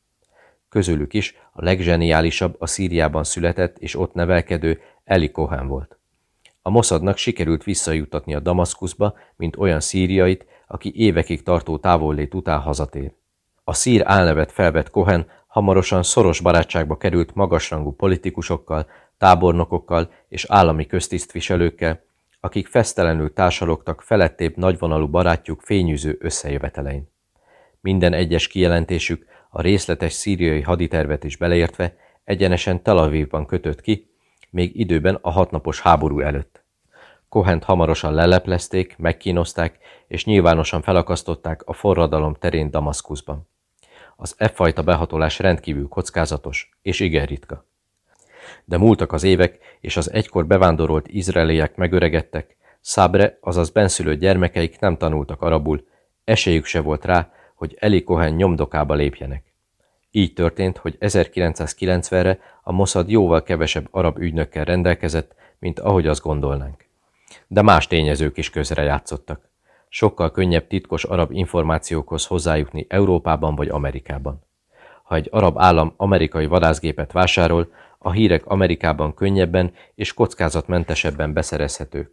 Közülük is a legzseniálisabb a Szíriában született és ott nevelkedő Eli Cohen volt. A Mossadnak sikerült visszajutatni a Damaszkuszba, mint olyan szíriait, aki évekig tartó távollét után hazatér. A szír álnevet felvett Cohen hamarosan szoros barátságba került magasrangú politikusokkal, tábornokokkal és állami köztisztviselőkkel, akik fesztelenül társalogtak felettébb nagyvonalú barátjuk fényűző összejövetelein. Minden egyes kijelentésük a részletes szíriai haditervet is beleértve egyenesen Tel Avivban kötött ki, még időben a hatnapos háború előtt. Kohent hamarosan leleplezték, megkínozták és nyilvánosan felakasztották a forradalom terén Damaszkuszban. Az e fajta behatolás rendkívül kockázatos és igen ritka. De múltak az évek, és az egykor bevándorolt izraeliek megöregedtek, Szábre, azaz benszülött gyermekeik nem tanultak arabul, esélyük se volt rá, hogy Eli Cohen nyomdokába lépjenek. Így történt, hogy 1990-re a Mossad jóval kevesebb arab ügynökkel rendelkezett, mint ahogy azt gondolnánk. De más tényezők is közre játszottak. Sokkal könnyebb titkos arab információkhoz hozzájutni Európában vagy Amerikában. Ha egy arab állam amerikai vadászgépet vásárol, a hírek Amerikában könnyebben és kockázatmentesebben beszerezhetők.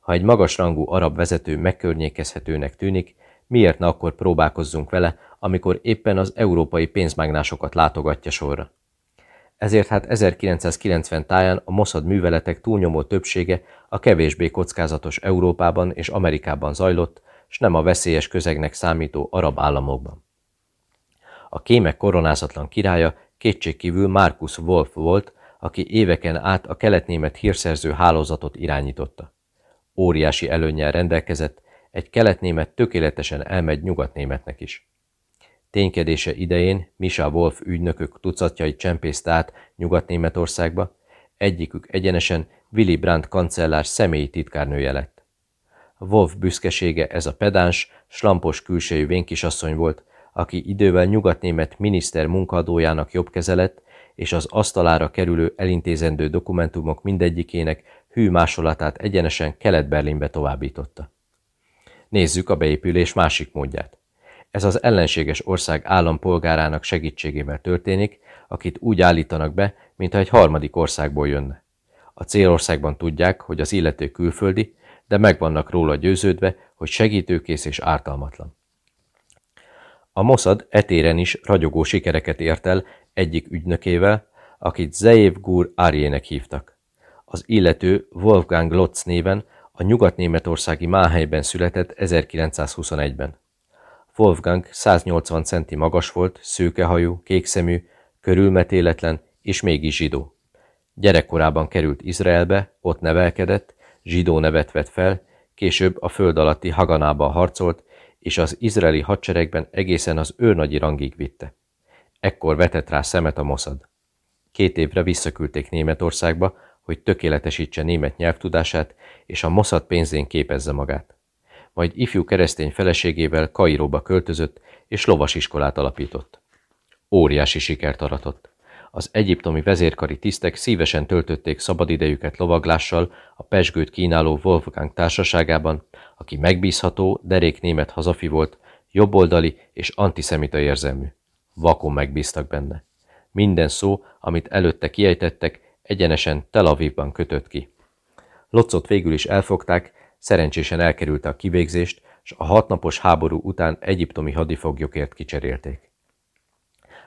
Ha egy magasrangú arab vezető megkörnyékezhetőnek tűnik, miért ne akkor próbálkozzunk vele, amikor éppen az európai pénzmágnásokat látogatja sorra? Ezért hát 1990 táján a Mossad műveletek túlnyomó többsége a kevésbé kockázatos Európában és Amerikában zajlott, s nem a veszélyes közegnek számító arab államokban. A kémek koronázatlan királya kétségkívül Markus Wolf volt, aki éveken át a keletnémet hírszerző hálózatot irányította. Óriási előnnyel rendelkezett, egy keletnémet tökéletesen elmegy nyugatnémetnek is. Ténykedése idején Misha Wolf ügynökök tucatjai csempészt át Nyugat-Németországba, egyikük egyenesen Willy Brandt kancellár személyi titkárnője lett. Wolf büszkesége ez a pedáns, slampos külsejű vénkisasszony volt, aki idővel nyugatnémet miniszter munkadójának jobb kezelett, és az asztalára kerülő elintézendő dokumentumok mindegyikének hű másolatát egyenesen Kelet-Berlinbe továbbította. Nézzük a beépülés másik módját. Ez az ellenséges ország állampolgárának segítségével történik, akit úgy állítanak be, mintha egy harmadik országból jönne. A célországban tudják, hogy az illető külföldi, de meg vannak róla győződve, hogy segítőkész és ártalmatlan. A Mossad etéren is ragyogó sikereket ért el egyik ügynökével, akit Zeev Gur Arjének hívtak. Az illető Wolfgang Lotz néven a nyugat-németországi Máhelyben született 1921-ben. Wolfgang 180 centi magas volt, szőkehajú, kékszemű, körülmetéletlen és mégis zsidó. Gyerekkorában került Izraelbe, ott nevelkedett, zsidó nevet vett fel, később a föld alatti Haganába harcolt, és az izraeli hadseregben egészen az őrnagyi rangig vitte. Ekkor vetett rá szemet a Mossad. Két évre visszaküldték Németországba, hogy tökéletesítse német nyelvtudását, és a Mossad pénzén képezze magát. Majd ifjú keresztény feleségével Kairóba költözött, és lovasiskolát alapított. Óriási sikert aratott. Az egyiptomi vezérkari tisztek szívesen töltötték szabadidejüket lovaglással a pesgőt kínáló Wolfgang társaságában, aki megbízható, derék német hazafi volt, jobboldali és antiszemita érzelmű. Vakon megbíztak benne. Minden szó, amit előtte kiejtettek, egyenesen Tel Avivban kötött ki. Locot végül is elfogták, szerencsésen elkerülte a kivégzést, és a hatnapos háború után egyiptomi hadifoglyokért kicserélték.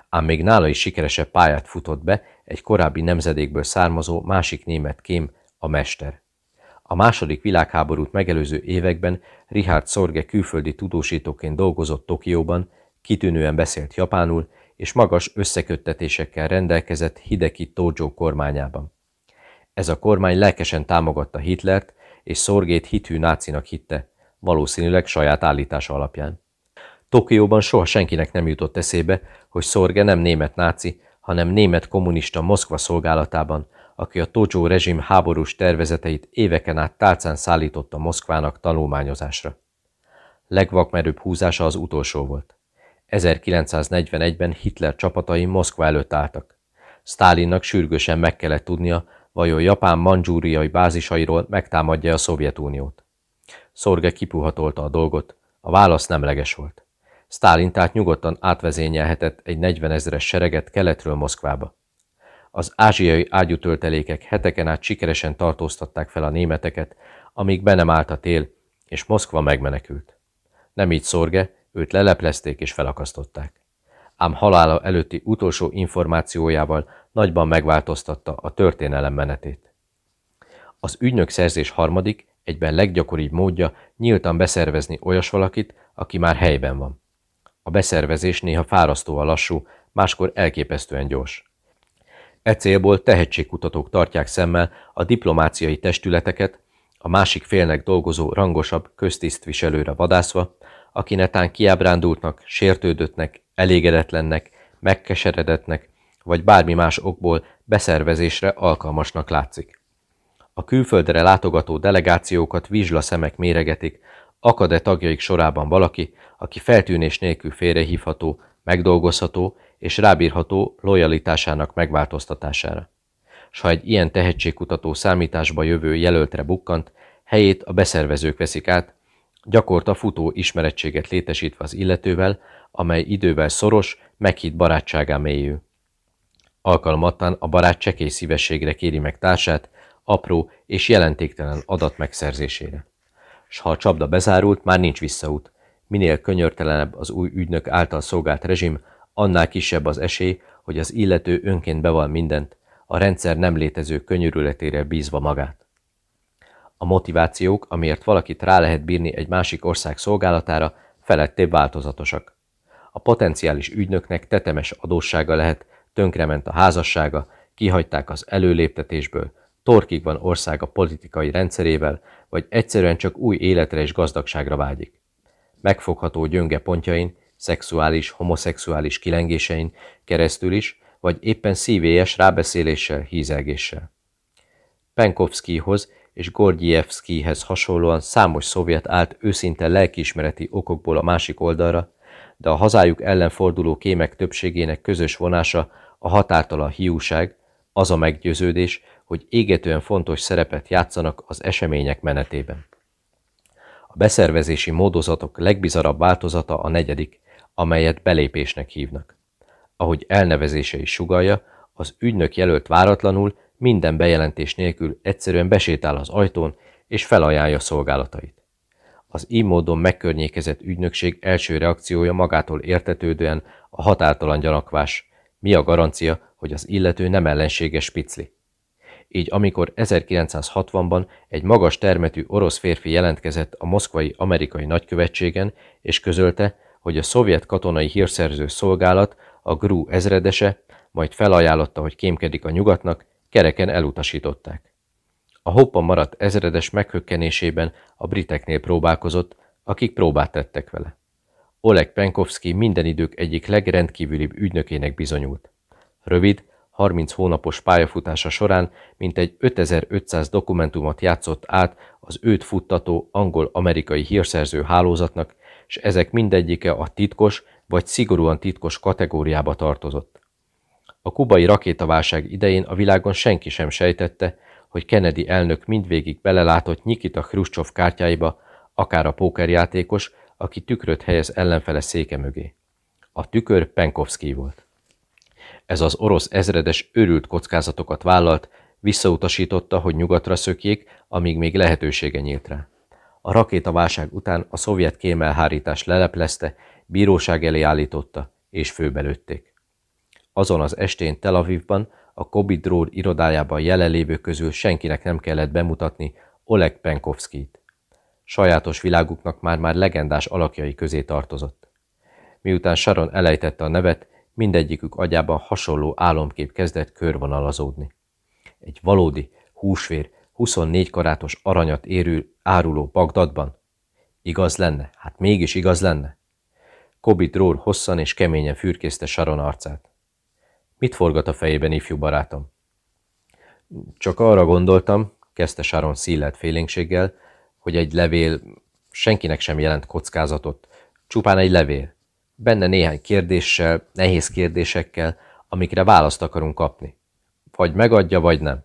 Ám még nála is sikeresebb pályát futott be egy korábbi nemzedékből származó másik német kém, a mester. A második világháborút megelőző években Richard Sorge külföldi tudósítóként dolgozott Tokióban, kitűnően beszélt japánul, és magas összeköttetésekkel rendelkezett Hideki Tojo kormányában. Ez a kormány lelkesen támogatta Hitlert, és Szorgét hithű nácinak hitte, valószínűleg saját állítása alapján. Tokióban soha senkinek nem jutott eszébe, hogy Szorge nem német náci, hanem német kommunista Moszkva szolgálatában, aki a Tojo rezsim háborús tervezeteit éveken át tálcán szállította Moszkvának tanulmányozásra. Legvakmerőbb húzása az utolsó volt. 1941-ben Hitler csapatai Moszkva előtt álltak. Sztálinnak sürgősen meg kellett tudnia, vajon Japán mandzsúriai bázisairól megtámadja a Szovjetuniót. Szorge kipuhatolta a dolgot, a válasz nemleges volt. Sztálin tehát nyugodtan átvezényelhetett egy 40 ezeres sereget keletről Moszkvába. Az ázsiai ágyútöltelékek heteken át sikeresen tartóztatták fel a németeket, amíg be nem állt a tél, és Moszkva megmenekült. Nem így Szorge, őt leleplezték és felakasztották. Ám halála előtti utolsó információjával nagyban megváltoztatta a történelem menetét. Az ügynök szerzés harmadik, egyben leggyakoribb módja nyíltan beszervezni olyas valakit, aki már helyben van. A beszervezés néha fárasztóan lassú, máskor elképesztően gyors. E célból tehetségkutatók tartják szemmel a diplomáciai testületeket, a másik félnek dolgozó rangosabb köztisztviselőre vadászva, aki netán kiábrándultnak, sértődöttnek, elégedetlennek, megkeseredetnek, vagy bármi más okból beszervezésre alkalmasnak látszik. A külföldre látogató delegációkat vizsla szemek méregetik, akad-e tagjaik sorában valaki, aki feltűnés nélkül félrehívható, megdolgozható és rábírható lojalitásának megváltoztatására. S ha egy ilyen tehetségkutató számításba jövő jelöltre bukkant, helyét a beszervezők veszik át, gyakorta futó ismerettséget létesítve az illetővel, amely idővel szoros, meghitt barátságá mélyül. Alkalmatlan a barát csekély szívességre kéri meg társát, apró és jelentéktelen adat megszerzésére. S ha a csapda bezárult, már nincs visszaút. Minél könyörtelenebb az új ügynök által szolgált rezsim, annál kisebb az esély, hogy az illető önként beval mindent, a rendszer nem létező könyörületére bízva magát. A motivációk, amiért valakit rá lehet bírni egy másik ország szolgálatára, felettébb változatosak. A potenciális ügynöknek tetemes adóssága lehet, tönkrement a házassága, kihagyták az előléptetésből, torkig van országa politikai rendszerével, vagy egyszerűen csak új életre és gazdagságra vágyik. Megfogható gyönge pontjain, szexuális, homoszexuális kilengésein keresztül is, vagy éppen szívélyes rábeszéléssel, hízelgéssel. Penkovszkihoz és Gordievskihez hasonlóan számos szovjet állt őszinte lelkiismereti okokból a másik oldalra, de a hazájuk ellen forduló kémek többségének közös vonása a határtalan hiúság, az a meggyőződés, hogy égetően fontos szerepet játszanak az események menetében. A beszervezési módozatok legbizarabb változata a negyedik, amelyet belépésnek hívnak. Ahogy elnevezése is sugalja, az ügynök jelölt váratlanul, minden bejelentés nélkül egyszerűen besétál az ajtón, és felajánlja szolgálatait. Az így módon megkörnyékezett ügynökség első reakciója magától értetődően a határtalan gyanakvás. Mi a garancia, hogy az illető nem ellenséges picli? Így amikor 1960-ban egy magas termetű orosz férfi jelentkezett a moszkvai amerikai nagykövetségen, és közölte, hogy a szovjet katonai hírszerző szolgálat, a GRU ezredese, majd felajánlotta, hogy kémkedik a nyugatnak, kereken elutasították. A hoppa maradt ezredes meghökkenésében a briteknél próbálkozott, akik próbát tettek vele. Oleg Penkovsky minden idők egyik legrendkívülibb ügynökének bizonyult. Rövid, 30 hónapos pályafutása során mintegy 5500 dokumentumot játszott át az őt futtató angol-amerikai hírszerző hálózatnak, és ezek mindegyike a titkos vagy szigorúan titkos kategóriába tartozott. A kubai rakétaválság idején a világon senki sem sejtette, hogy Kennedy elnök mindvégig belelátott Nikita Khrushchev kártyáiba, akár a pókerjátékos, aki tükröt helyez ellenfele széke mögé. A tükör Penkovsky volt. Ez az orosz ezredes őrült kockázatokat vállalt, visszautasította, hogy nyugatra szökjék, amíg még lehetősége nyílt rá. A rakétaválság után a szovjet kémelhárítás leleplezte, bíróság elé állította, és főbelőtték. Azon az estén Tel Avivban, a Kobi Dród irodájában jelenlévők közül senkinek nem kellett bemutatni Oleg Penkovskit. Sajátos világuknak már-már legendás alakjai közé tartozott. Miután Sharon elejtette a nevet, mindegyikük agyában hasonló álomkép kezdett körvonalazódni. Egy valódi, húsvér, 24 karátos aranyat érő áruló Bagdadban? Igaz lenne? Hát mégis igaz lenne? Kobi Drór hosszan és keményen fürkészte Sharon arcát. Mit forgat a fejében, ifjú barátom? Csak arra gondoltam, kezdte Sharon szílelt félénkséggel, hogy egy levél senkinek sem jelent kockázatot, csupán egy levél. Benne néhány kérdéssel, nehéz kérdésekkel, amikre választ akarunk kapni. Vagy megadja, vagy nem.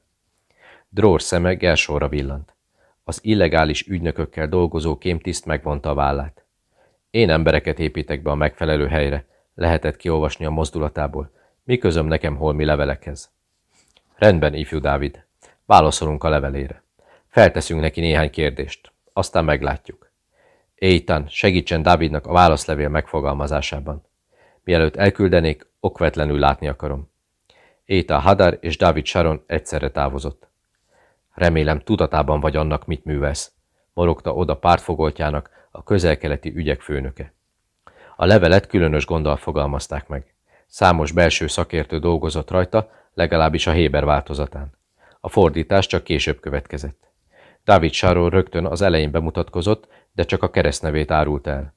Drór szeme gelsorra villant. Az illegális ügynökökkel dolgozó kémtiszt megvonta a vállát. Én embereket építek be a megfelelő helyre, lehetett kiolvasni a mozdulatából. Mi közöm nekem holmi levelekhez? Rendben, ifjú Dávid. Válaszolunk a levelére. Felteszünk neki néhány kérdést. Aztán meglátjuk. Éjtan, segítsen Dávidnak a válaszlevél megfogalmazásában. Mielőtt elküldenék, okvetlenül látni akarom. Éta Hadar és Dávid Sharon egyszerre távozott. Remélem tudatában vagy annak, mit művelsz, morogta oda pártfogoltjának a közelkeleti ügyek főnöke. A levelet különös gonddal fogalmazták meg. Számos belső szakértő dolgozott rajta, legalábbis a Héber változatán. A fordítás csak később következett. David Sáról rögtön az elején bemutatkozott, de csak a keresztnevét árult el.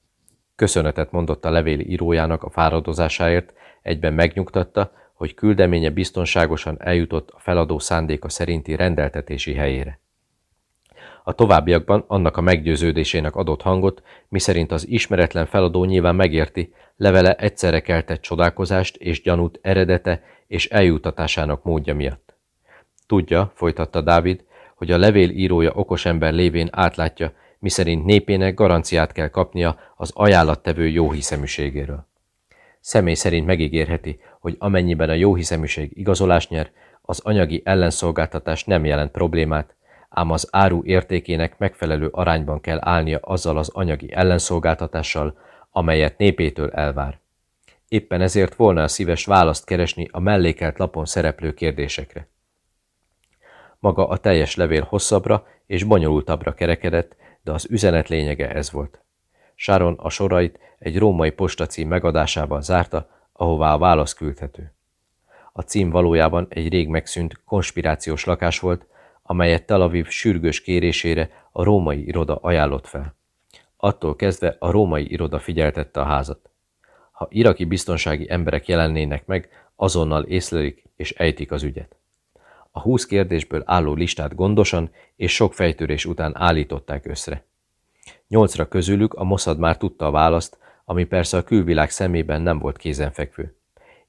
Köszönetet mondott a levél írójának a fáradozásáért, egyben megnyugtatta, hogy küldeménye biztonságosan eljutott a feladó szándéka szerinti rendeltetési helyére. A továbbiakban annak a meggyőződésének adott hangot, miszerint az ismeretlen feladó nyilván megérti, levele egyszerre keltett csodálkozást és gyanút eredete és eljutatásának módja miatt. Tudja, folytatta Dávid, hogy a levél írója okos ember lévén átlátja, miszerint népének garanciát kell kapnia az ajánlattevő jóhiszeműségéről. Személy szerint megígérheti, hogy amennyiben a jóhiszeműség igazolás nyer, az anyagi ellenszolgáltatás nem jelent problémát, ám az áru értékének megfelelő arányban kell állnia azzal az anyagi ellenszolgáltatással, amelyet népétől elvár. Éppen ezért volna a szíves választ keresni a mellékelt lapon szereplő kérdésekre. Maga a teljes levél hosszabbra és bonyolultabbra kerekedett, de az üzenet lényege ez volt. Sharon a sorait egy római postacím megadásával zárta, ahová a válasz küldhető. A cím valójában egy rég megszűnt konspirációs lakás volt, amelyet Tel Aviv sürgős kérésére a római iroda ajánlott fel. Attól kezdve a római iroda figyeltette a házat. Ha iraki biztonsági emberek jelennének meg, azonnal észlelik és ejtik az ügyet. A húsz kérdésből álló listát gondosan és sok fejtörés után állították össze. Nyolcra közülük a Mossad már tudta a választ, ami persze a külvilág szemében nem volt kézenfekvő.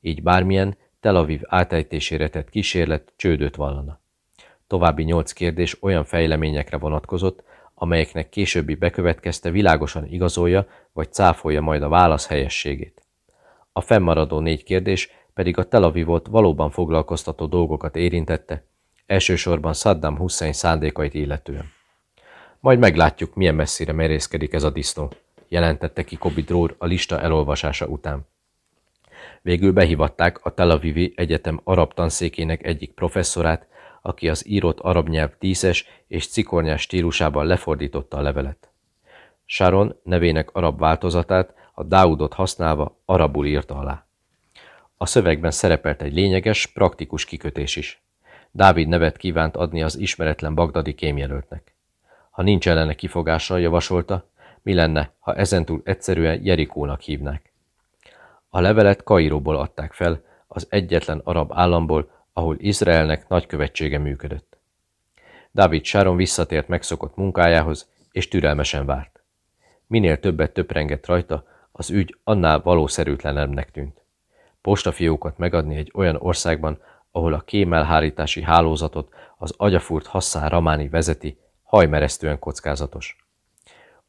Így bármilyen Tel Aviv átejtésére tett kísérlet csődöt vallana. További nyolc kérdés olyan fejleményekre vonatkozott, amelyeknek későbbi bekövetkezte világosan igazolja vagy cáfolja majd a válasz helyességét. A fennmaradó négy kérdés pedig a Tel Avivot valóban foglalkoztató dolgokat érintette, elsősorban Saddam Hussein szándékait illetően. Majd meglátjuk, milyen messzire merészkedik ez a disznó, jelentette ki Kobi Drór a lista elolvasása után. Végül behívatták a Tel Avivi Egyetem arab tanszékének egyik professzorát, aki az írott arab nyelv díszes és cikornyás stílusában lefordította a levelet. Sharon nevének arab változatát a Dáudot használva arabul írta alá. A szövegben szerepelt egy lényeges, praktikus kikötés is. Dávid nevet kívánt adni az ismeretlen bagdadi kémjelöltnek. Ha nincs ellene kifogása, javasolta, mi lenne, ha ezentúl egyszerűen Jerikónak hívnák. A levelet Kairóból adták fel, az egyetlen arab államból, ahol Izraelnek nagykövetsége működött. Dávid Sáron visszatért megszokott munkájához, és türelmesen várt. Minél többet töprengett rajta, az ügy annál valószerűtlenebbnek tűnt. Postafiókat megadni egy olyan országban, ahol a kémelhárítási hálózatot az agyafúrt Hasszán Ramáni vezeti, hajmeresztően kockázatos.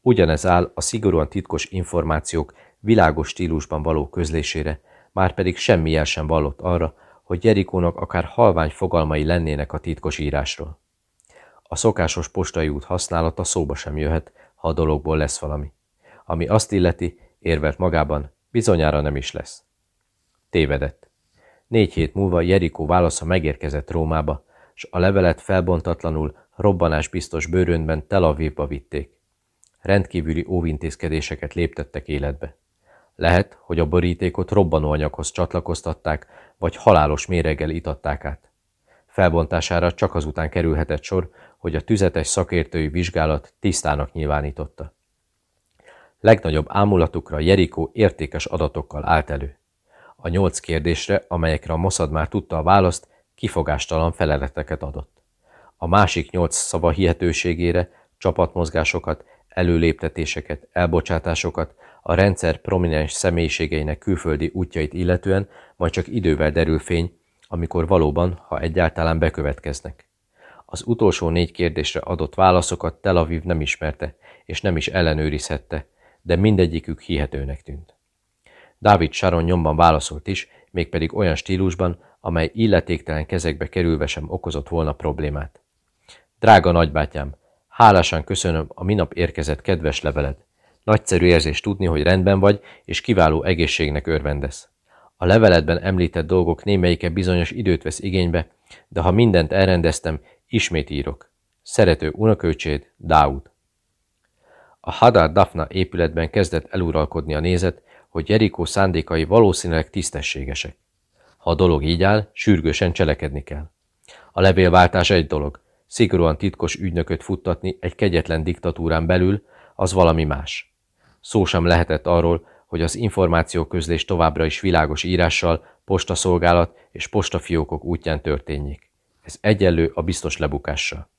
Ugyanez áll a szigorúan titkos információk világos stílusban való közlésére, már pedig semmi jel sem vallott arra, hogy Jerikónak akár halvány fogalmai lennének a titkos írásról. A szokásos postai út használata szóba sem jöhet, ha a dologból lesz valami. Ami azt illeti, érvelt magában, bizonyára nem is lesz. Tévedett. Négy hét múlva Jerikó válasza megérkezett Rómába, s a levelet felbontatlanul, robbanás biztos bőrönben Tel Avivba vitték. Rendkívüli óvintézkedéseket léptettek életbe. Lehet, hogy a borítékot robbanóanyaghoz csatlakoztatták, vagy halálos méreggel itatták át. Felbontására csak azután kerülhetett sor, hogy a tüzetes szakértői vizsgálat tisztának nyilvánította. Legnagyobb ámulatukra Jerikó értékes adatokkal állt elő. A nyolc kérdésre, amelyekre a Mossad már tudta a választ, kifogástalan feleleteket adott. A másik nyolc szava hihetőségére csapatmozgásokat, előléptetéseket, elbocsátásokat, a rendszer prominens személyiségeinek külföldi útjait illetően majd csak idővel derül fény, amikor valóban, ha egyáltalán bekövetkeznek. Az utolsó négy kérdésre adott válaszokat Tel Aviv nem ismerte, és nem is ellenőrizhette, de mindegyikük hihetőnek tűnt. Dávid Sharon nyomban válaszolt is, mégpedig olyan stílusban, amely illetéktelen kezekbe kerülve sem okozott volna problémát. Drága nagybátyám, hálásan köszönöm a minap érkezett kedves leveled. Nagyszerű érzés tudni, hogy rendben vagy, és kiváló egészségnek örvendesz. A leveledben említett dolgok némelyike bizonyos időt vesz igénybe, de ha mindent elrendeztem, ismét írok. Szerető unokölcséd, Dáud. A Hadar Dafna épületben kezdett eluralkodni a nézet, hogy Jerikó szándékai valószínűleg tisztességesek. Ha a dolog így áll, sürgősen cselekedni kell. A levélváltás egy dolog, szigorúan titkos ügynököt futtatni egy kegyetlen diktatúrán belül, az valami más. Szó sem lehetett arról, hogy az információközlés továbbra is világos írással, postaszolgálat és postafiókok útján történjék. Ez egyenlő a biztos lebukással.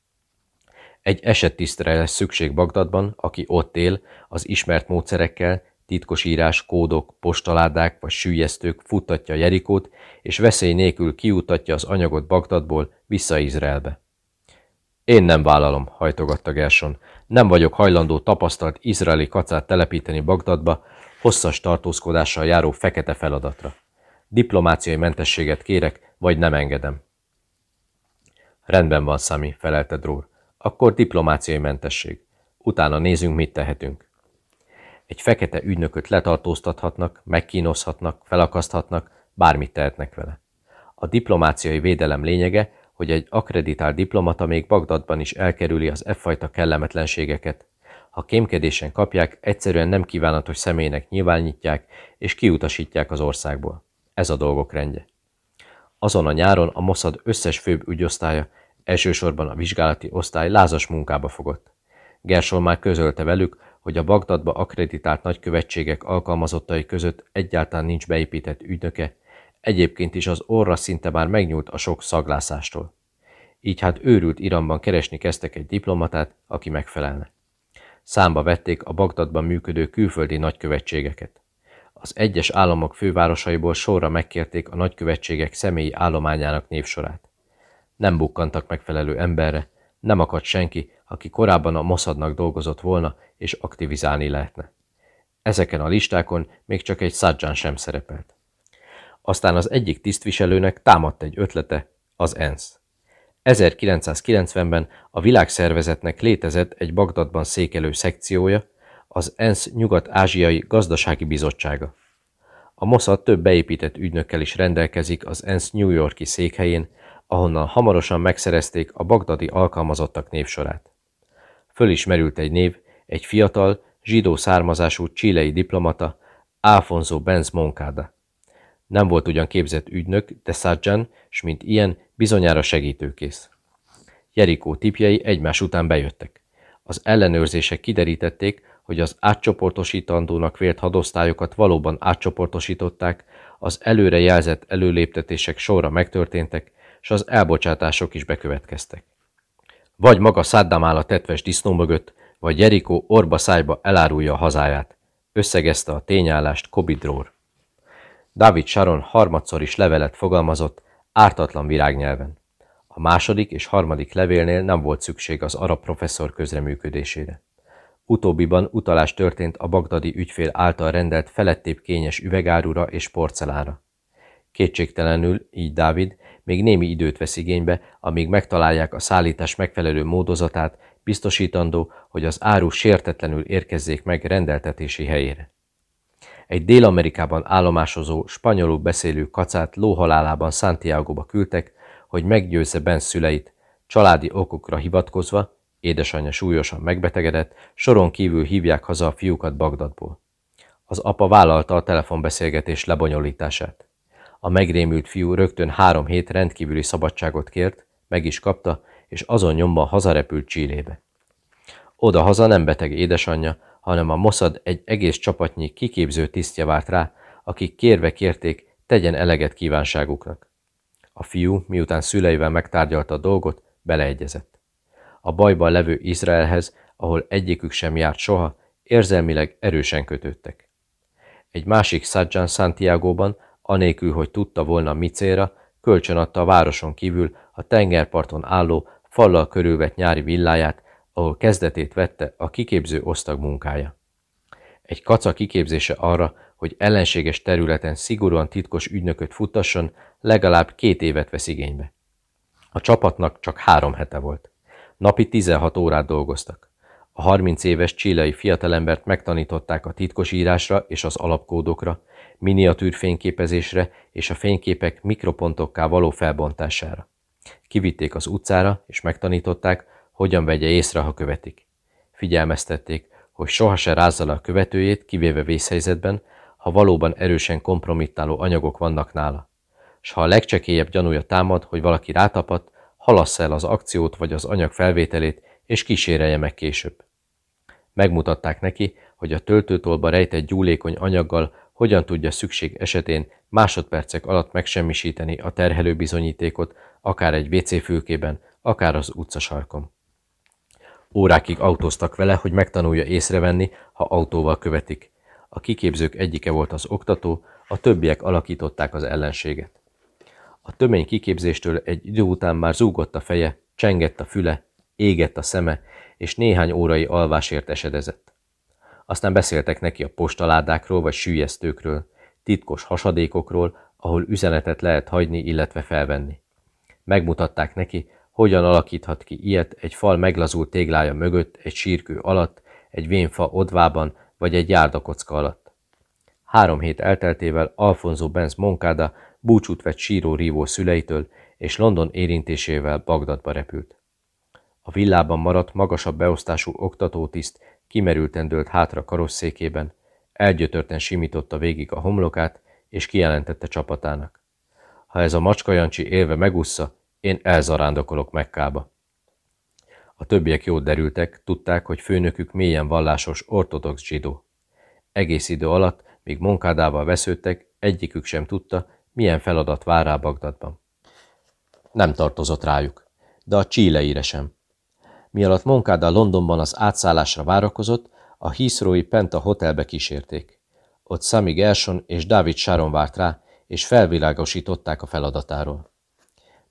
Egy esettisztre lesz szükség Bagdadban, aki ott él, az ismert módszerekkel, titkosírás, kódok, postaládák vagy sűjesztők futtatja Jerikót, és veszély nélkül kiutatja az anyagot Bagdadból vissza Izraelbe. Én nem vállalom, hajtogatta Gerson. Nem vagyok hajlandó tapasztalt izraeli kacát telepíteni Bagdadba, hosszas tartózkodással járó fekete feladatra. Diplomáciai mentességet kérek, vagy nem engedem. Rendben van, Sami, felelte Drór. Akkor diplomáciai mentesség. Utána nézünk, mit tehetünk. Egy fekete ügynököt letartóztathatnak, megkínozhatnak, felakaszthatnak, bármit tehetnek vele. A diplomáciai védelem lényege, hogy egy akreditált diplomata még Bagdadban is elkerüli az e-fajta kellemetlenségeket. Ha kémkedésen kapják, egyszerűen nem kívánatos személynek nyilvánítják és kiutasítják az országból. Ez a dolgok rendje. Azon a nyáron a Mossad összes főbb ügyosztálya, elsősorban a vizsgálati osztály lázas munkába fogott. Gersol már közölte velük, hogy a Bagdadba akreditált nagykövetségek alkalmazottai között egyáltalán nincs beépített ügynöke, egyébként is az orra szinte már megnyúlt a sok szaglászástól. Így hát őrült Iramban keresni kezdtek egy diplomatát, aki megfelelne. Számba vették a Bagdadban működő külföldi nagykövetségeket. Az egyes államok fővárosaiból sorra megkérték a nagykövetségek személyi állományának névsorát. Nem bukkantak megfelelő emberre, nem akadt senki, aki korábban a Mossadnak dolgozott volna, és aktivizálni lehetne. Ezeken a listákon még csak egy Szadzsán sem szerepelt. Aztán az egyik tisztviselőnek támadt egy ötlete, az ENSZ. 1990-ben a világszervezetnek létezett egy Bagdadban székelő szekciója, az ENSZ Nyugat-Ázsiai Gazdasági Bizottsága. A Mossad több beépített ügynökkel is rendelkezik az ENSZ New Yorki székhelyén, ahonnan hamarosan megszerezték a bagdadi alkalmazottak névsorát. Fölismerült egy név, egy fiatal, zsidó származású csilei diplomata, Alfonso Benz Moncada. Nem volt ugyan képzett ügynök, de Sajjan, s mint ilyen, bizonyára segítőkész. Jerikó tipjei egymás után bejöttek. Az ellenőrzések kiderítették, hogy az átcsoportosítandónak vélt hadosztályokat valóban átcsoportosították, az előre jelzett előléptetések sorra megtörténtek, és az elbocsátások is bekövetkeztek. Vagy maga Saddam áll a tetves disznó mögött, vagy Jerikó orba szájba elárulja a hazáját, összegezte a tényállást Kobidrór. David Sharon harmadszor is levelet fogalmazott, ártatlan virágnyelven. A második és harmadik levélnél nem volt szükség az arab professzor közreműködésére. Utóbbiban utalás történt a bagdadi ügyfél által rendelt felettébb kényes üvegárura és porcelánra. Kétségtelenül, így Dávid, még némi időt vesz igénybe, amíg megtalálják a szállítás megfelelő módozatát, biztosítandó, hogy az áru sértetlenül érkezzék meg rendeltetési helyére. Egy Dél-Amerikában állomásozó, spanyolul beszélő kacát lóhalálában Santiago-ba küldtek, hogy meggyőzze Ben szüleit, családi okokra hivatkozva, édesanyja súlyosan megbetegedett, soron kívül hívják haza a fiúkat Bagdadból. Az apa vállalta a telefonbeszélgetés lebonyolítását. A megrémült fiú rögtön három hét rendkívüli szabadságot kért, meg is kapta, és azon nyomban hazarepült Csillébe. Oda-haza nem beteg édesanyja, hanem a Mossad egy egész csapatnyi kiképző tisztje várt rá, akik kérve kérték, tegyen eleget kívánságuknak. A fiú, miután szüleivel megtárgyalta a dolgot, beleegyezett. A bajban levő Izraelhez, ahol egyikük sem járt soha, érzelmileg erősen kötődtek. Egy másik Sajjan Santiago-ban anélkül, hogy tudta volna mi célra, kölcsönadta a városon kívül a tengerparton álló, fallal körülvett nyári villáját, ahol kezdetét vette a kiképző osztag munkája. Egy kaca kiképzése arra, hogy ellenséges területen szigorúan titkos ügynököt futtasson, legalább két évet vesz igénybe. A csapatnak csak három hete volt. Napi 16 órát dolgoztak. A 30 éves csilei fiatalembert megtanították a titkosírásra és az alapkódokra, miniatűr fényképezésre és a fényképek mikropontokká való felbontására. Kivitték az utcára, és megtanították, hogyan vegye észre, ha követik. Figyelmeztették, hogy soha se rázza le a követőjét, kivéve vészhelyzetben, ha valóban erősen kompromittáló anyagok vannak nála. S ha a legcsekélyebb gyanúja támad, hogy valaki rátapadt, halassza el az akciót vagy az anyag felvételét, és kísérelje meg később. Megmutatták neki, hogy a töltőtolba rejtett gyúlékony anyaggal hogyan tudja szükség esetén másodpercek alatt megsemmisíteni a terhelő bizonyítékot, akár egy WC fülkében, akár az utcasarkon. Órákig autóztak vele, hogy megtanulja észrevenni, ha autóval követik. A kiképzők egyike volt az oktató, a többiek alakították az ellenséget. A tömény kiképzéstől egy idő után már zúgott a feje, csengett a füle, égett a szeme, és néhány órai alvásért esedezett. Aztán beszéltek neki a postaládákról vagy sűjesztőkről, titkos hasadékokról, ahol üzenetet lehet hagyni, illetve felvenni. Megmutatták neki, hogyan alakíthat ki ilyet egy fal meglazult téglája mögött, egy sírkő alatt, egy vénfa odvában vagy egy járdakocka alatt. Három hét elteltével Alfonso Benz Moncada búcsút vett síró-rívó szüleitől, és London érintésével Bagdadba repült. A villában maradt magasabb beosztású oktatótiszt kimerülten dőlt hátra karosszékében, elgyötörten simította végig a homlokát, és kijelentette csapatának. Ha ez a macska Jancsi élve megussza, én elzarándokolok Mekkába. A többiek jól derültek, tudták, hogy főnökük mélyen vallásos ortodox zsidó. Egész idő alatt, míg munkádával vesződtek, egyikük sem tudta, milyen feladat vár rá Bagdadban. Nem tartozott rájuk, de a csíleire sem. Mi alatt Monkáda Londonban az átszállásra várakozott, a Heathrow'i Penta Hotelbe kísérték. Ott Sami Gerson és David Sharon várt rá, és felvilágosították a feladatáról.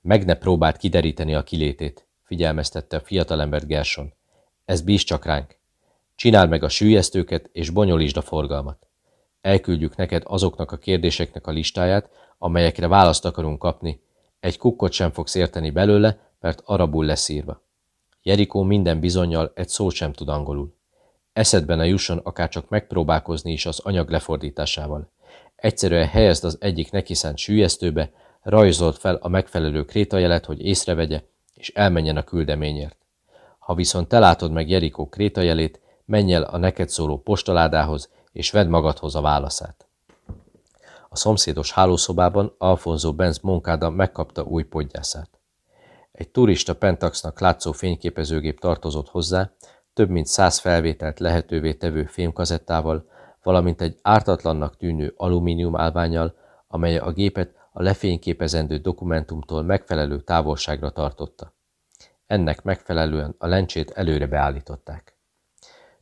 Meg ne próbált kideríteni a kilétét, figyelmeztette a fiatalembert Gerson. Ez bíz csak ránk. Csináld meg a sűjesztőket, és bonyolítsd a forgalmat. Elküldjük neked azoknak a kérdéseknek a listáját, amelyekre választ akarunk kapni. Egy kukkot sem fogsz érteni belőle, mert arabul lesz írva. Jerikó minden bizonyal egy szót sem tud angolul. Eszedben a jusson akárcsak megpróbálkozni is az anyag lefordításával. Egyszerűen helyezd az egyik neki szánt sűjesztőbe, rajzolt fel a megfelelő krétajelet, hogy észrevegye, és elmenjen a küldeményért. Ha viszont te látod meg Jerikó krétajelét, menj el a neked szóló postaládához, és vedd magadhoz a válaszát. A szomszédos hálószobában Alfonso Benz Moncada megkapta új podgyászát. Egy turista Pentaxnak látszó fényképezőgép tartozott hozzá, több mint száz felvételt lehetővé tevő fémkazettával, valamint egy ártatlannak tűnő alumínium állványjal, amely a gépet a lefényképezendő dokumentumtól megfelelő távolságra tartotta. Ennek megfelelően a lencsét előre beállították.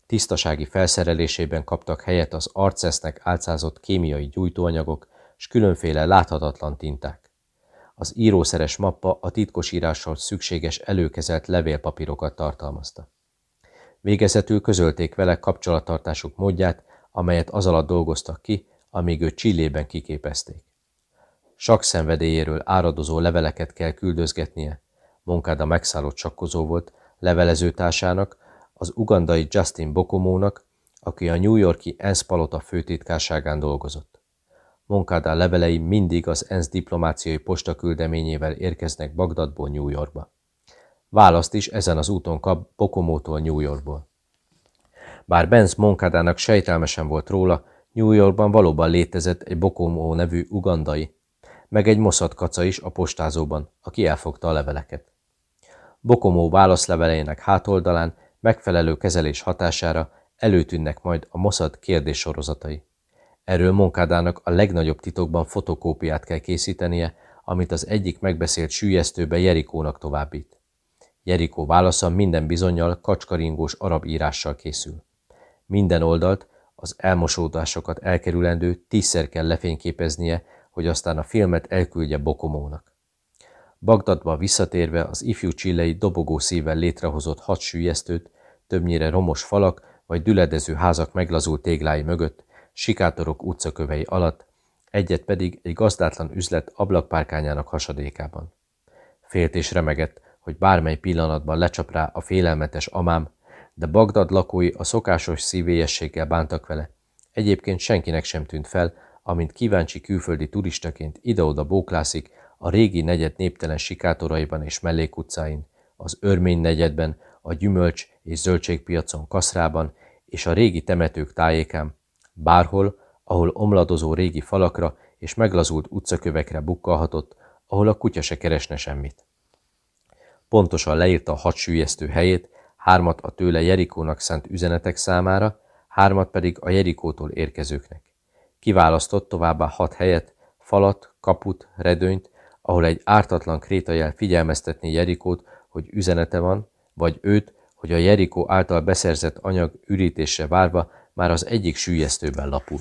Tisztasági felszerelésében kaptak helyet az arcesznek álcázott kémiai gyújtóanyagok s különféle láthatatlan tinták. Az írószeres mappa a titkosírással szükséges előkezelt levélpapírokat tartalmazta. Végezetül közölték vele kapcsolattartásuk módját, amelyet az alatt dolgoztak ki, amíg őt Csillében kiképezték. Sak szenvedélyéről áradozó leveleket kell küldözgetnie. Monkáda megszállott sakkozó volt, levelezőtársának, az ugandai Justin Bokomónak, aki a New Yorki ENSZ palota főtitkárságán dolgozott. Monkáda levelei mindig az ENSZ diplomáciai postaküldeményével érkeznek Bagdadból New Yorkba. Választ is ezen az úton kap Bokomótól New Yorkból. Bár Benz Monkádának sejtelmesen volt róla, New Yorkban valóban létezett egy Bokomó nevű ugandai, meg egy Mossad kaca is a postázóban, aki elfogta a leveleket. Bokomó válaszleveleinek hátoldalán megfelelő kezelés hatására előtűnnek majd a Mossad kérdéssorozatai. Erről Monkádának a legnagyobb titokban fotokópiát kell készítenie, amit az egyik megbeszélt sűjesztőbe Jerikónak továbbít. Jerikó válasza minden bizonyal kacskaringós arab írással készül. Minden oldalt az elmosódásokat elkerülendő tízszer kell lefényképeznie, hogy aztán a filmet elküldje Bokomónak. Bagdadba visszatérve az ifjú csillei dobogó szívvel létrehozott hat többnyire romos falak vagy düledező házak meglazult téglái mögött, sikátorok utcakövei alatt, egyet pedig egy gazdátlan üzlet ablakpárkányának hasadékában. Félt és remegett, hogy bármely pillanatban lecsap rá a félelmetes amám, de Bagdad lakói a szokásos szívélyességgel bántak vele. Egyébként senkinek sem tűnt fel, amint kíváncsi külföldi turistaként ide-oda bóklászik a régi negyed néptelen sikátoraiban és mellékutcáin, az örmény negyedben, a gyümölcs és zöldségpiacon Kaszrában és a régi temetők tájékán, bárhol, ahol omladozó régi falakra és meglazult utcakövekre bukkalhatott, ahol a kutya se keresne semmit. Pontosan leírta a hat helyét, hármat a tőle Jerikónak szánt üzenetek számára, hármat pedig a Jerikótól érkezőknek. Kiválasztott továbbá hat helyet, falat, kaput, redőnyt, ahol egy ártatlan krétajel figyelmeztetni Jerikót, hogy üzenete van, vagy őt, hogy a Jerikó által beszerzett anyag ürítésre várva már az egyik sűjesztőben lapul.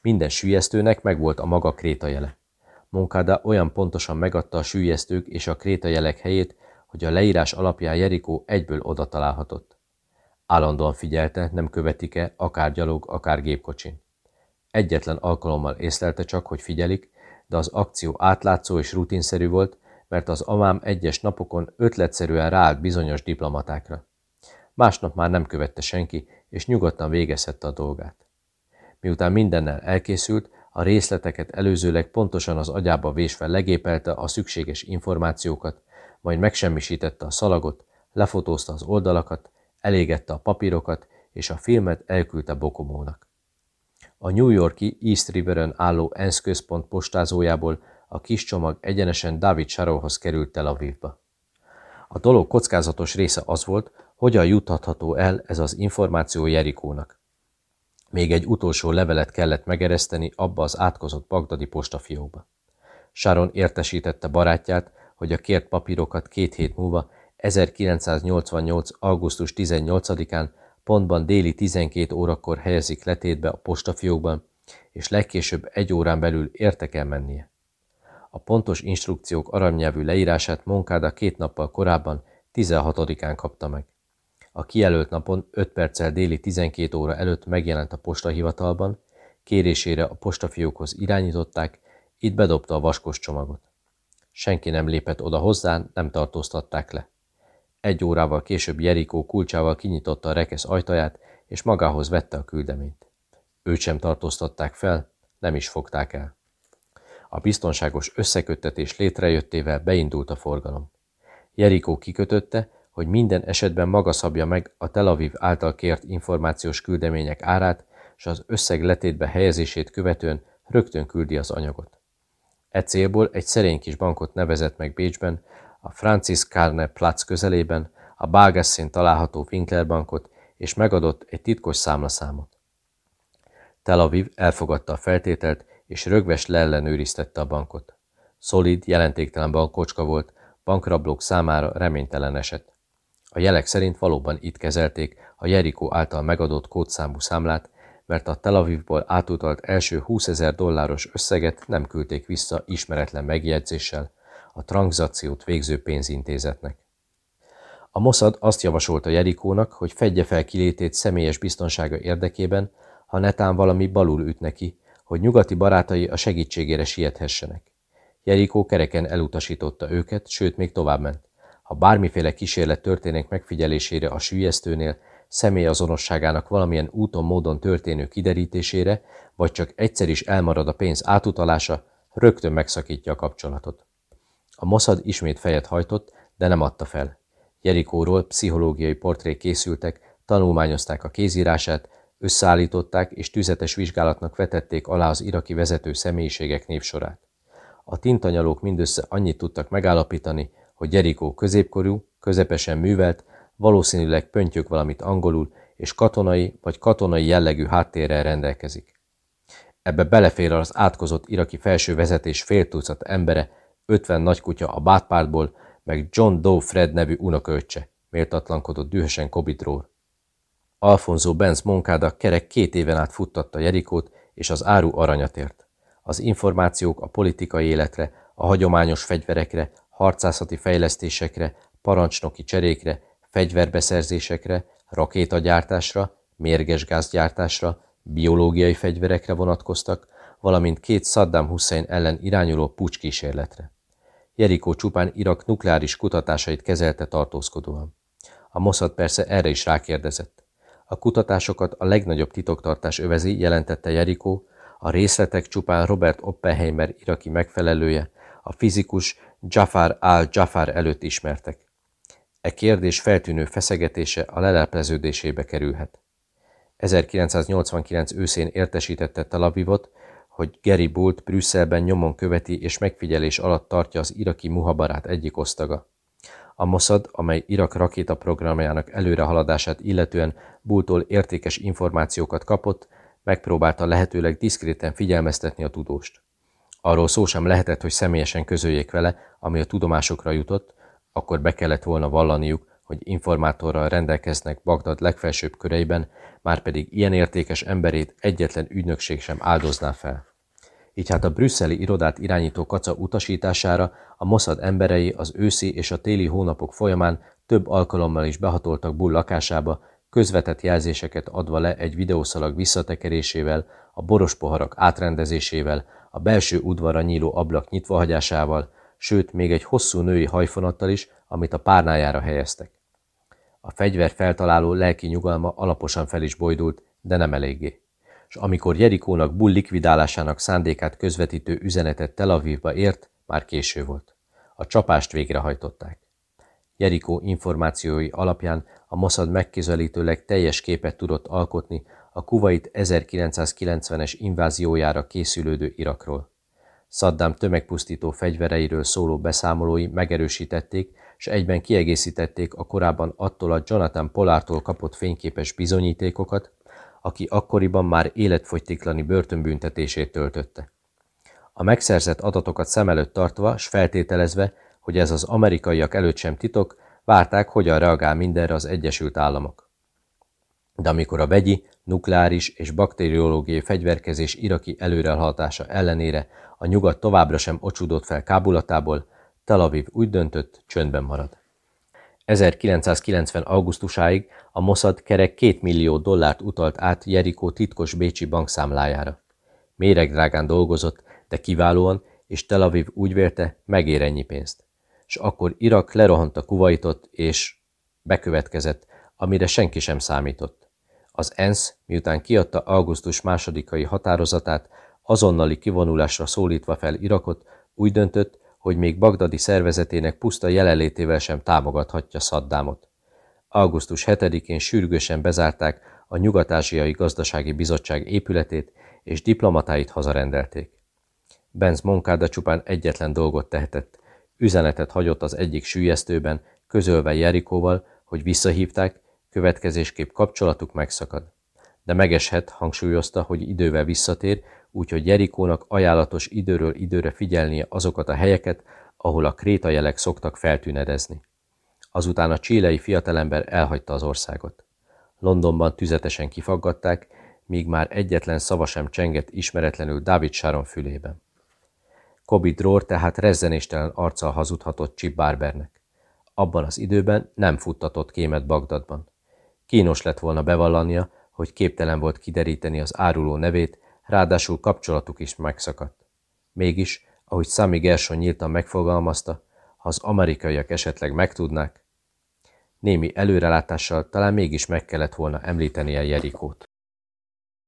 Minden sűjesztőnek megvolt a maga krétajele. Moncada olyan pontosan megadta a sűjesztők és a krétajelek helyét, hogy a leírás alapján Jerikó egyből oda találhatott. Állandóan figyelte, nem követik-e, akár gyalog, akár gépkocsin. Egyetlen alkalommal észlelte csak, hogy figyelik, de az akció átlátszó és rutinszerű volt, mert az amám egyes napokon ötletszerűen ráállt bizonyos diplomatákra. Másnap már nem követte senki, és nyugodtan végezhette a dolgát. Miután mindennel elkészült, a részleteket előzőleg pontosan az agyába vésve legépelte a szükséges információkat, majd megsemmisítette a szalagot, lefotózta az oldalakat, elégette a papírokat, és a filmet elküldte Bokomónak. A New Yorki East Riveren álló ENSZ központ postázójából a kis csomag egyenesen David Sharohoz került Tel Avivba. A dolog kockázatos része az volt, hogyan juthatható el ez az információ Jerikónak. Még egy utolsó levelet kellett megereszteni abba az átkozott bagdadi postafiókba. Sharon értesítette barátját, hogy a kért papírokat két hét múlva, 1988. augusztus 18-án pontban déli 12 órakor helyezik letétbe a postafiókban, és legkésőbb egy órán belül érte kell mennie. A pontos instrukciók aranynyelvű leírását Monkáda két nappal korábban, 16-án kapta meg. A kijelölt napon 5 perccel déli 12 óra előtt megjelent a postahivatalban, kérésére a postafiókhoz irányították, itt bedobta a vaskos csomagot. Senki nem lépett oda hozzá, nem tartóztatták le. Egy órával később Jerikó kulcsával kinyitotta a rekesz ajtaját, és magához vette a küldeményt. Őt sem tartóztatták fel, nem is fogták el. A biztonságos összeköttetés létrejöttével beindult a forgalom. Jerikó kikötötte, hogy minden esetben maga szabja meg a Tel Aviv által kért információs küldemények árát, és az összeg letétbe helyezését követően rögtön küldi az anyagot. E célból egy szerény kis bankot nevezett meg Bécsben, a Francis Carne Platz közelében, a Bágesszén található Winkler bankot, és megadott egy titkos számlaszámot. Tel Aviv elfogadta a feltételt, és rögves leellenőriztette a bankot. Szolid, jelentéktelen bankkocska volt, bankrablók számára reménytelen eset. A jelek szerint valóban itt kezelték a Jerikó által megadott kódszámú számlát, mert a Tel Avivból átutalt első 20 ezer dolláros összeget nem küldték vissza ismeretlen megjegyzéssel a tranzakciót végző pénzintézetnek. A Mossad azt javasolta Jerikónak, hogy fedje fel kilétét személyes biztonsága érdekében, ha netán valami balul üt neki, hogy nyugati barátai a segítségére siethessenek. Jerikó kereken elutasította őket, sőt még továbbment. Ha bármiféle kísérlet történik megfigyelésére a sűjesztőnél, személyazonosságának valamilyen úton módon történő kiderítésére, vagy csak egyszer is elmarad a pénz átutalása, rögtön megszakítja a kapcsolatot. A Mossad ismét fejet hajtott, de nem adta fel. Jerikóról pszichológiai portrék készültek, tanulmányozták a kézírását, összeállították és tüzetes vizsgálatnak vetették alá az iraki vezető személyiségek névsorát. A tintanyalók mindössze annyit tudtak megállapítani, hogy Jerikó középkorú, közepesen művelt, valószínűleg pöntjük valamit angolul, és katonai vagy katonai jellegű háttérrel rendelkezik. Ebbe belefér az átkozott iraki felső vezetés fél tucat embere, 50 nagykutya a bátpártból, meg John Doe Fred nevű unoköccse, méltatlankodott dühösen Kobitról. Alfonso Benz Monkáda kerek két éven át futtatta Jerikót, és az áru aranyatért. Az információk a politikai életre, a hagyományos fegyverekre, harcászati fejlesztésekre, parancsnoki cserékre, fegyverbeszerzésekre, rakétagyártásra, mérges gázgyártásra, biológiai fegyverekre vonatkoztak, valamint két Saddam Hussein ellen irányuló pucskísérletre. Jerikó csupán Irak nukleáris kutatásait kezelte tartózkodóan. A Mossad persze erre is rákérdezett. A kutatásokat a legnagyobb titoktartás övezi, jelentette Jerikó, a részletek csupán Robert Oppenheimer iraki megfelelője, a fizikus Jafar al-Jafar előtt ismertek. E kérdés feltűnő feszegetése a lelepleződésébe kerülhet. 1989 őszén értesítette Tel hogy Gary Bult Brüsszelben nyomon követi és megfigyelés alatt tartja az iraki muhabarát egyik osztaga. A Mossad, amely Irak rakétaprogramjának előrehaladását illetően Bultól értékes információkat kapott, megpróbálta lehetőleg diszkréten figyelmeztetni a tudóst. Arról szó sem lehetett, hogy személyesen közöljék vele, ami a tudomásokra jutott, akkor be kellett volna vallaniuk, hogy informátorral rendelkeznek Bagdad legfelsőbb köreiben, már pedig ilyen értékes emberét egyetlen ügynökség sem áldozná fel. Így hát a brüsszeli irodát irányító kaca utasítására a Mossad emberei az őszi és a téli hónapok folyamán több alkalommal is behatoltak Bull lakásába, közvetett jelzéseket adva le egy videószalag visszatekerésével, a boros poharak átrendezésével, a belső udvarra nyíló ablak nyitvahagyásával, sőt még egy hosszú női hajfonattal is, amit a párnájára helyeztek. A fegyver feltaláló lelki nyugalma alaposan fel is bojdult, de nem eléggé. És amikor Jerikónak Bull likvidálásának szándékát közvetítő üzenetet Tel Avivba ért, már késő volt. A csapást végrehajtották. Jerikó információi alapján a Mossad megközelítőleg teljes képet tudott alkotni a Kuwait 1990-es inváziójára készülődő Irakról. Saddam tömegpusztító fegyvereiről szóló beszámolói megerősítették, és egyben kiegészítették a korábban attól a Jonathan Polártól kapott fényképes bizonyítékokat, aki akkoriban már életfogytiklani börtönbüntetését töltötte. A megszerzett adatokat szem előtt tartva, s feltételezve, hogy ez az amerikaiak előtt sem titok, várták, hogyan reagál mindenre az Egyesült Államok. De amikor a vegyi, nukleáris és bakteriológiai fegyverkezés iraki előrelhatása ellenére a nyugat továbbra sem ocsúdott fel kábulatából, Tel Aviv úgy döntött, csöndben marad. 1990. augusztusáig a Mossad kerek 2 millió dollárt utalt át Jerikó titkos bécsi bankszámlájára. Méregdrágán dolgozott, de kiválóan, és Tel Aviv úgy vélte, megér ennyi pénzt. És akkor Irak lerohant a Kuwaitot, és bekövetkezett, amire senki sem számított. Az ENSZ, miután kiadta augusztus másodikai határozatát, azonnali kivonulásra szólítva fel Irakot, úgy döntött, hogy még bagdadi szervezetének puszta jelenlétével sem támogathatja Szaddámot. Augusztus 7-én sürgősen bezárták a Nyugat-Ázsiai Gazdasági Bizottság épületét, és diplomatáit hazarendelték. Benz Monkáda csupán egyetlen dolgot tehetett. Üzenetet hagyott az egyik sűjesztőben, közölve Jerikóval, hogy visszahívták, következésképp kapcsolatuk megszakad. De megeshet, hangsúlyozta, hogy idővel visszatér, úgyhogy Jerikónak ajánlatos időről időre figyelnie azokat a helyeket, ahol a krétajelek szoktak feltűnedezni. Azután a csílei fiatalember elhagyta az országot. Londonban tüzetesen kifaggatták, míg már egyetlen szava sem csengett ismeretlenül David Sharon fülében. Kobi Dror tehát rezzenéstelen arccal hazudhatott Chip Barbernek. Abban az időben nem futtatott kémet Bagdadban. Kínos lett volna bevallania, hogy képtelen volt kideríteni az áruló nevét, ráadásul kapcsolatuk is megszakadt. Mégis, ahogy Sami Gerson nyíltan megfogalmazta, ha az amerikaiak esetleg megtudnák, némi előrelátással talán mégis meg kellett volna említenie Jerikót.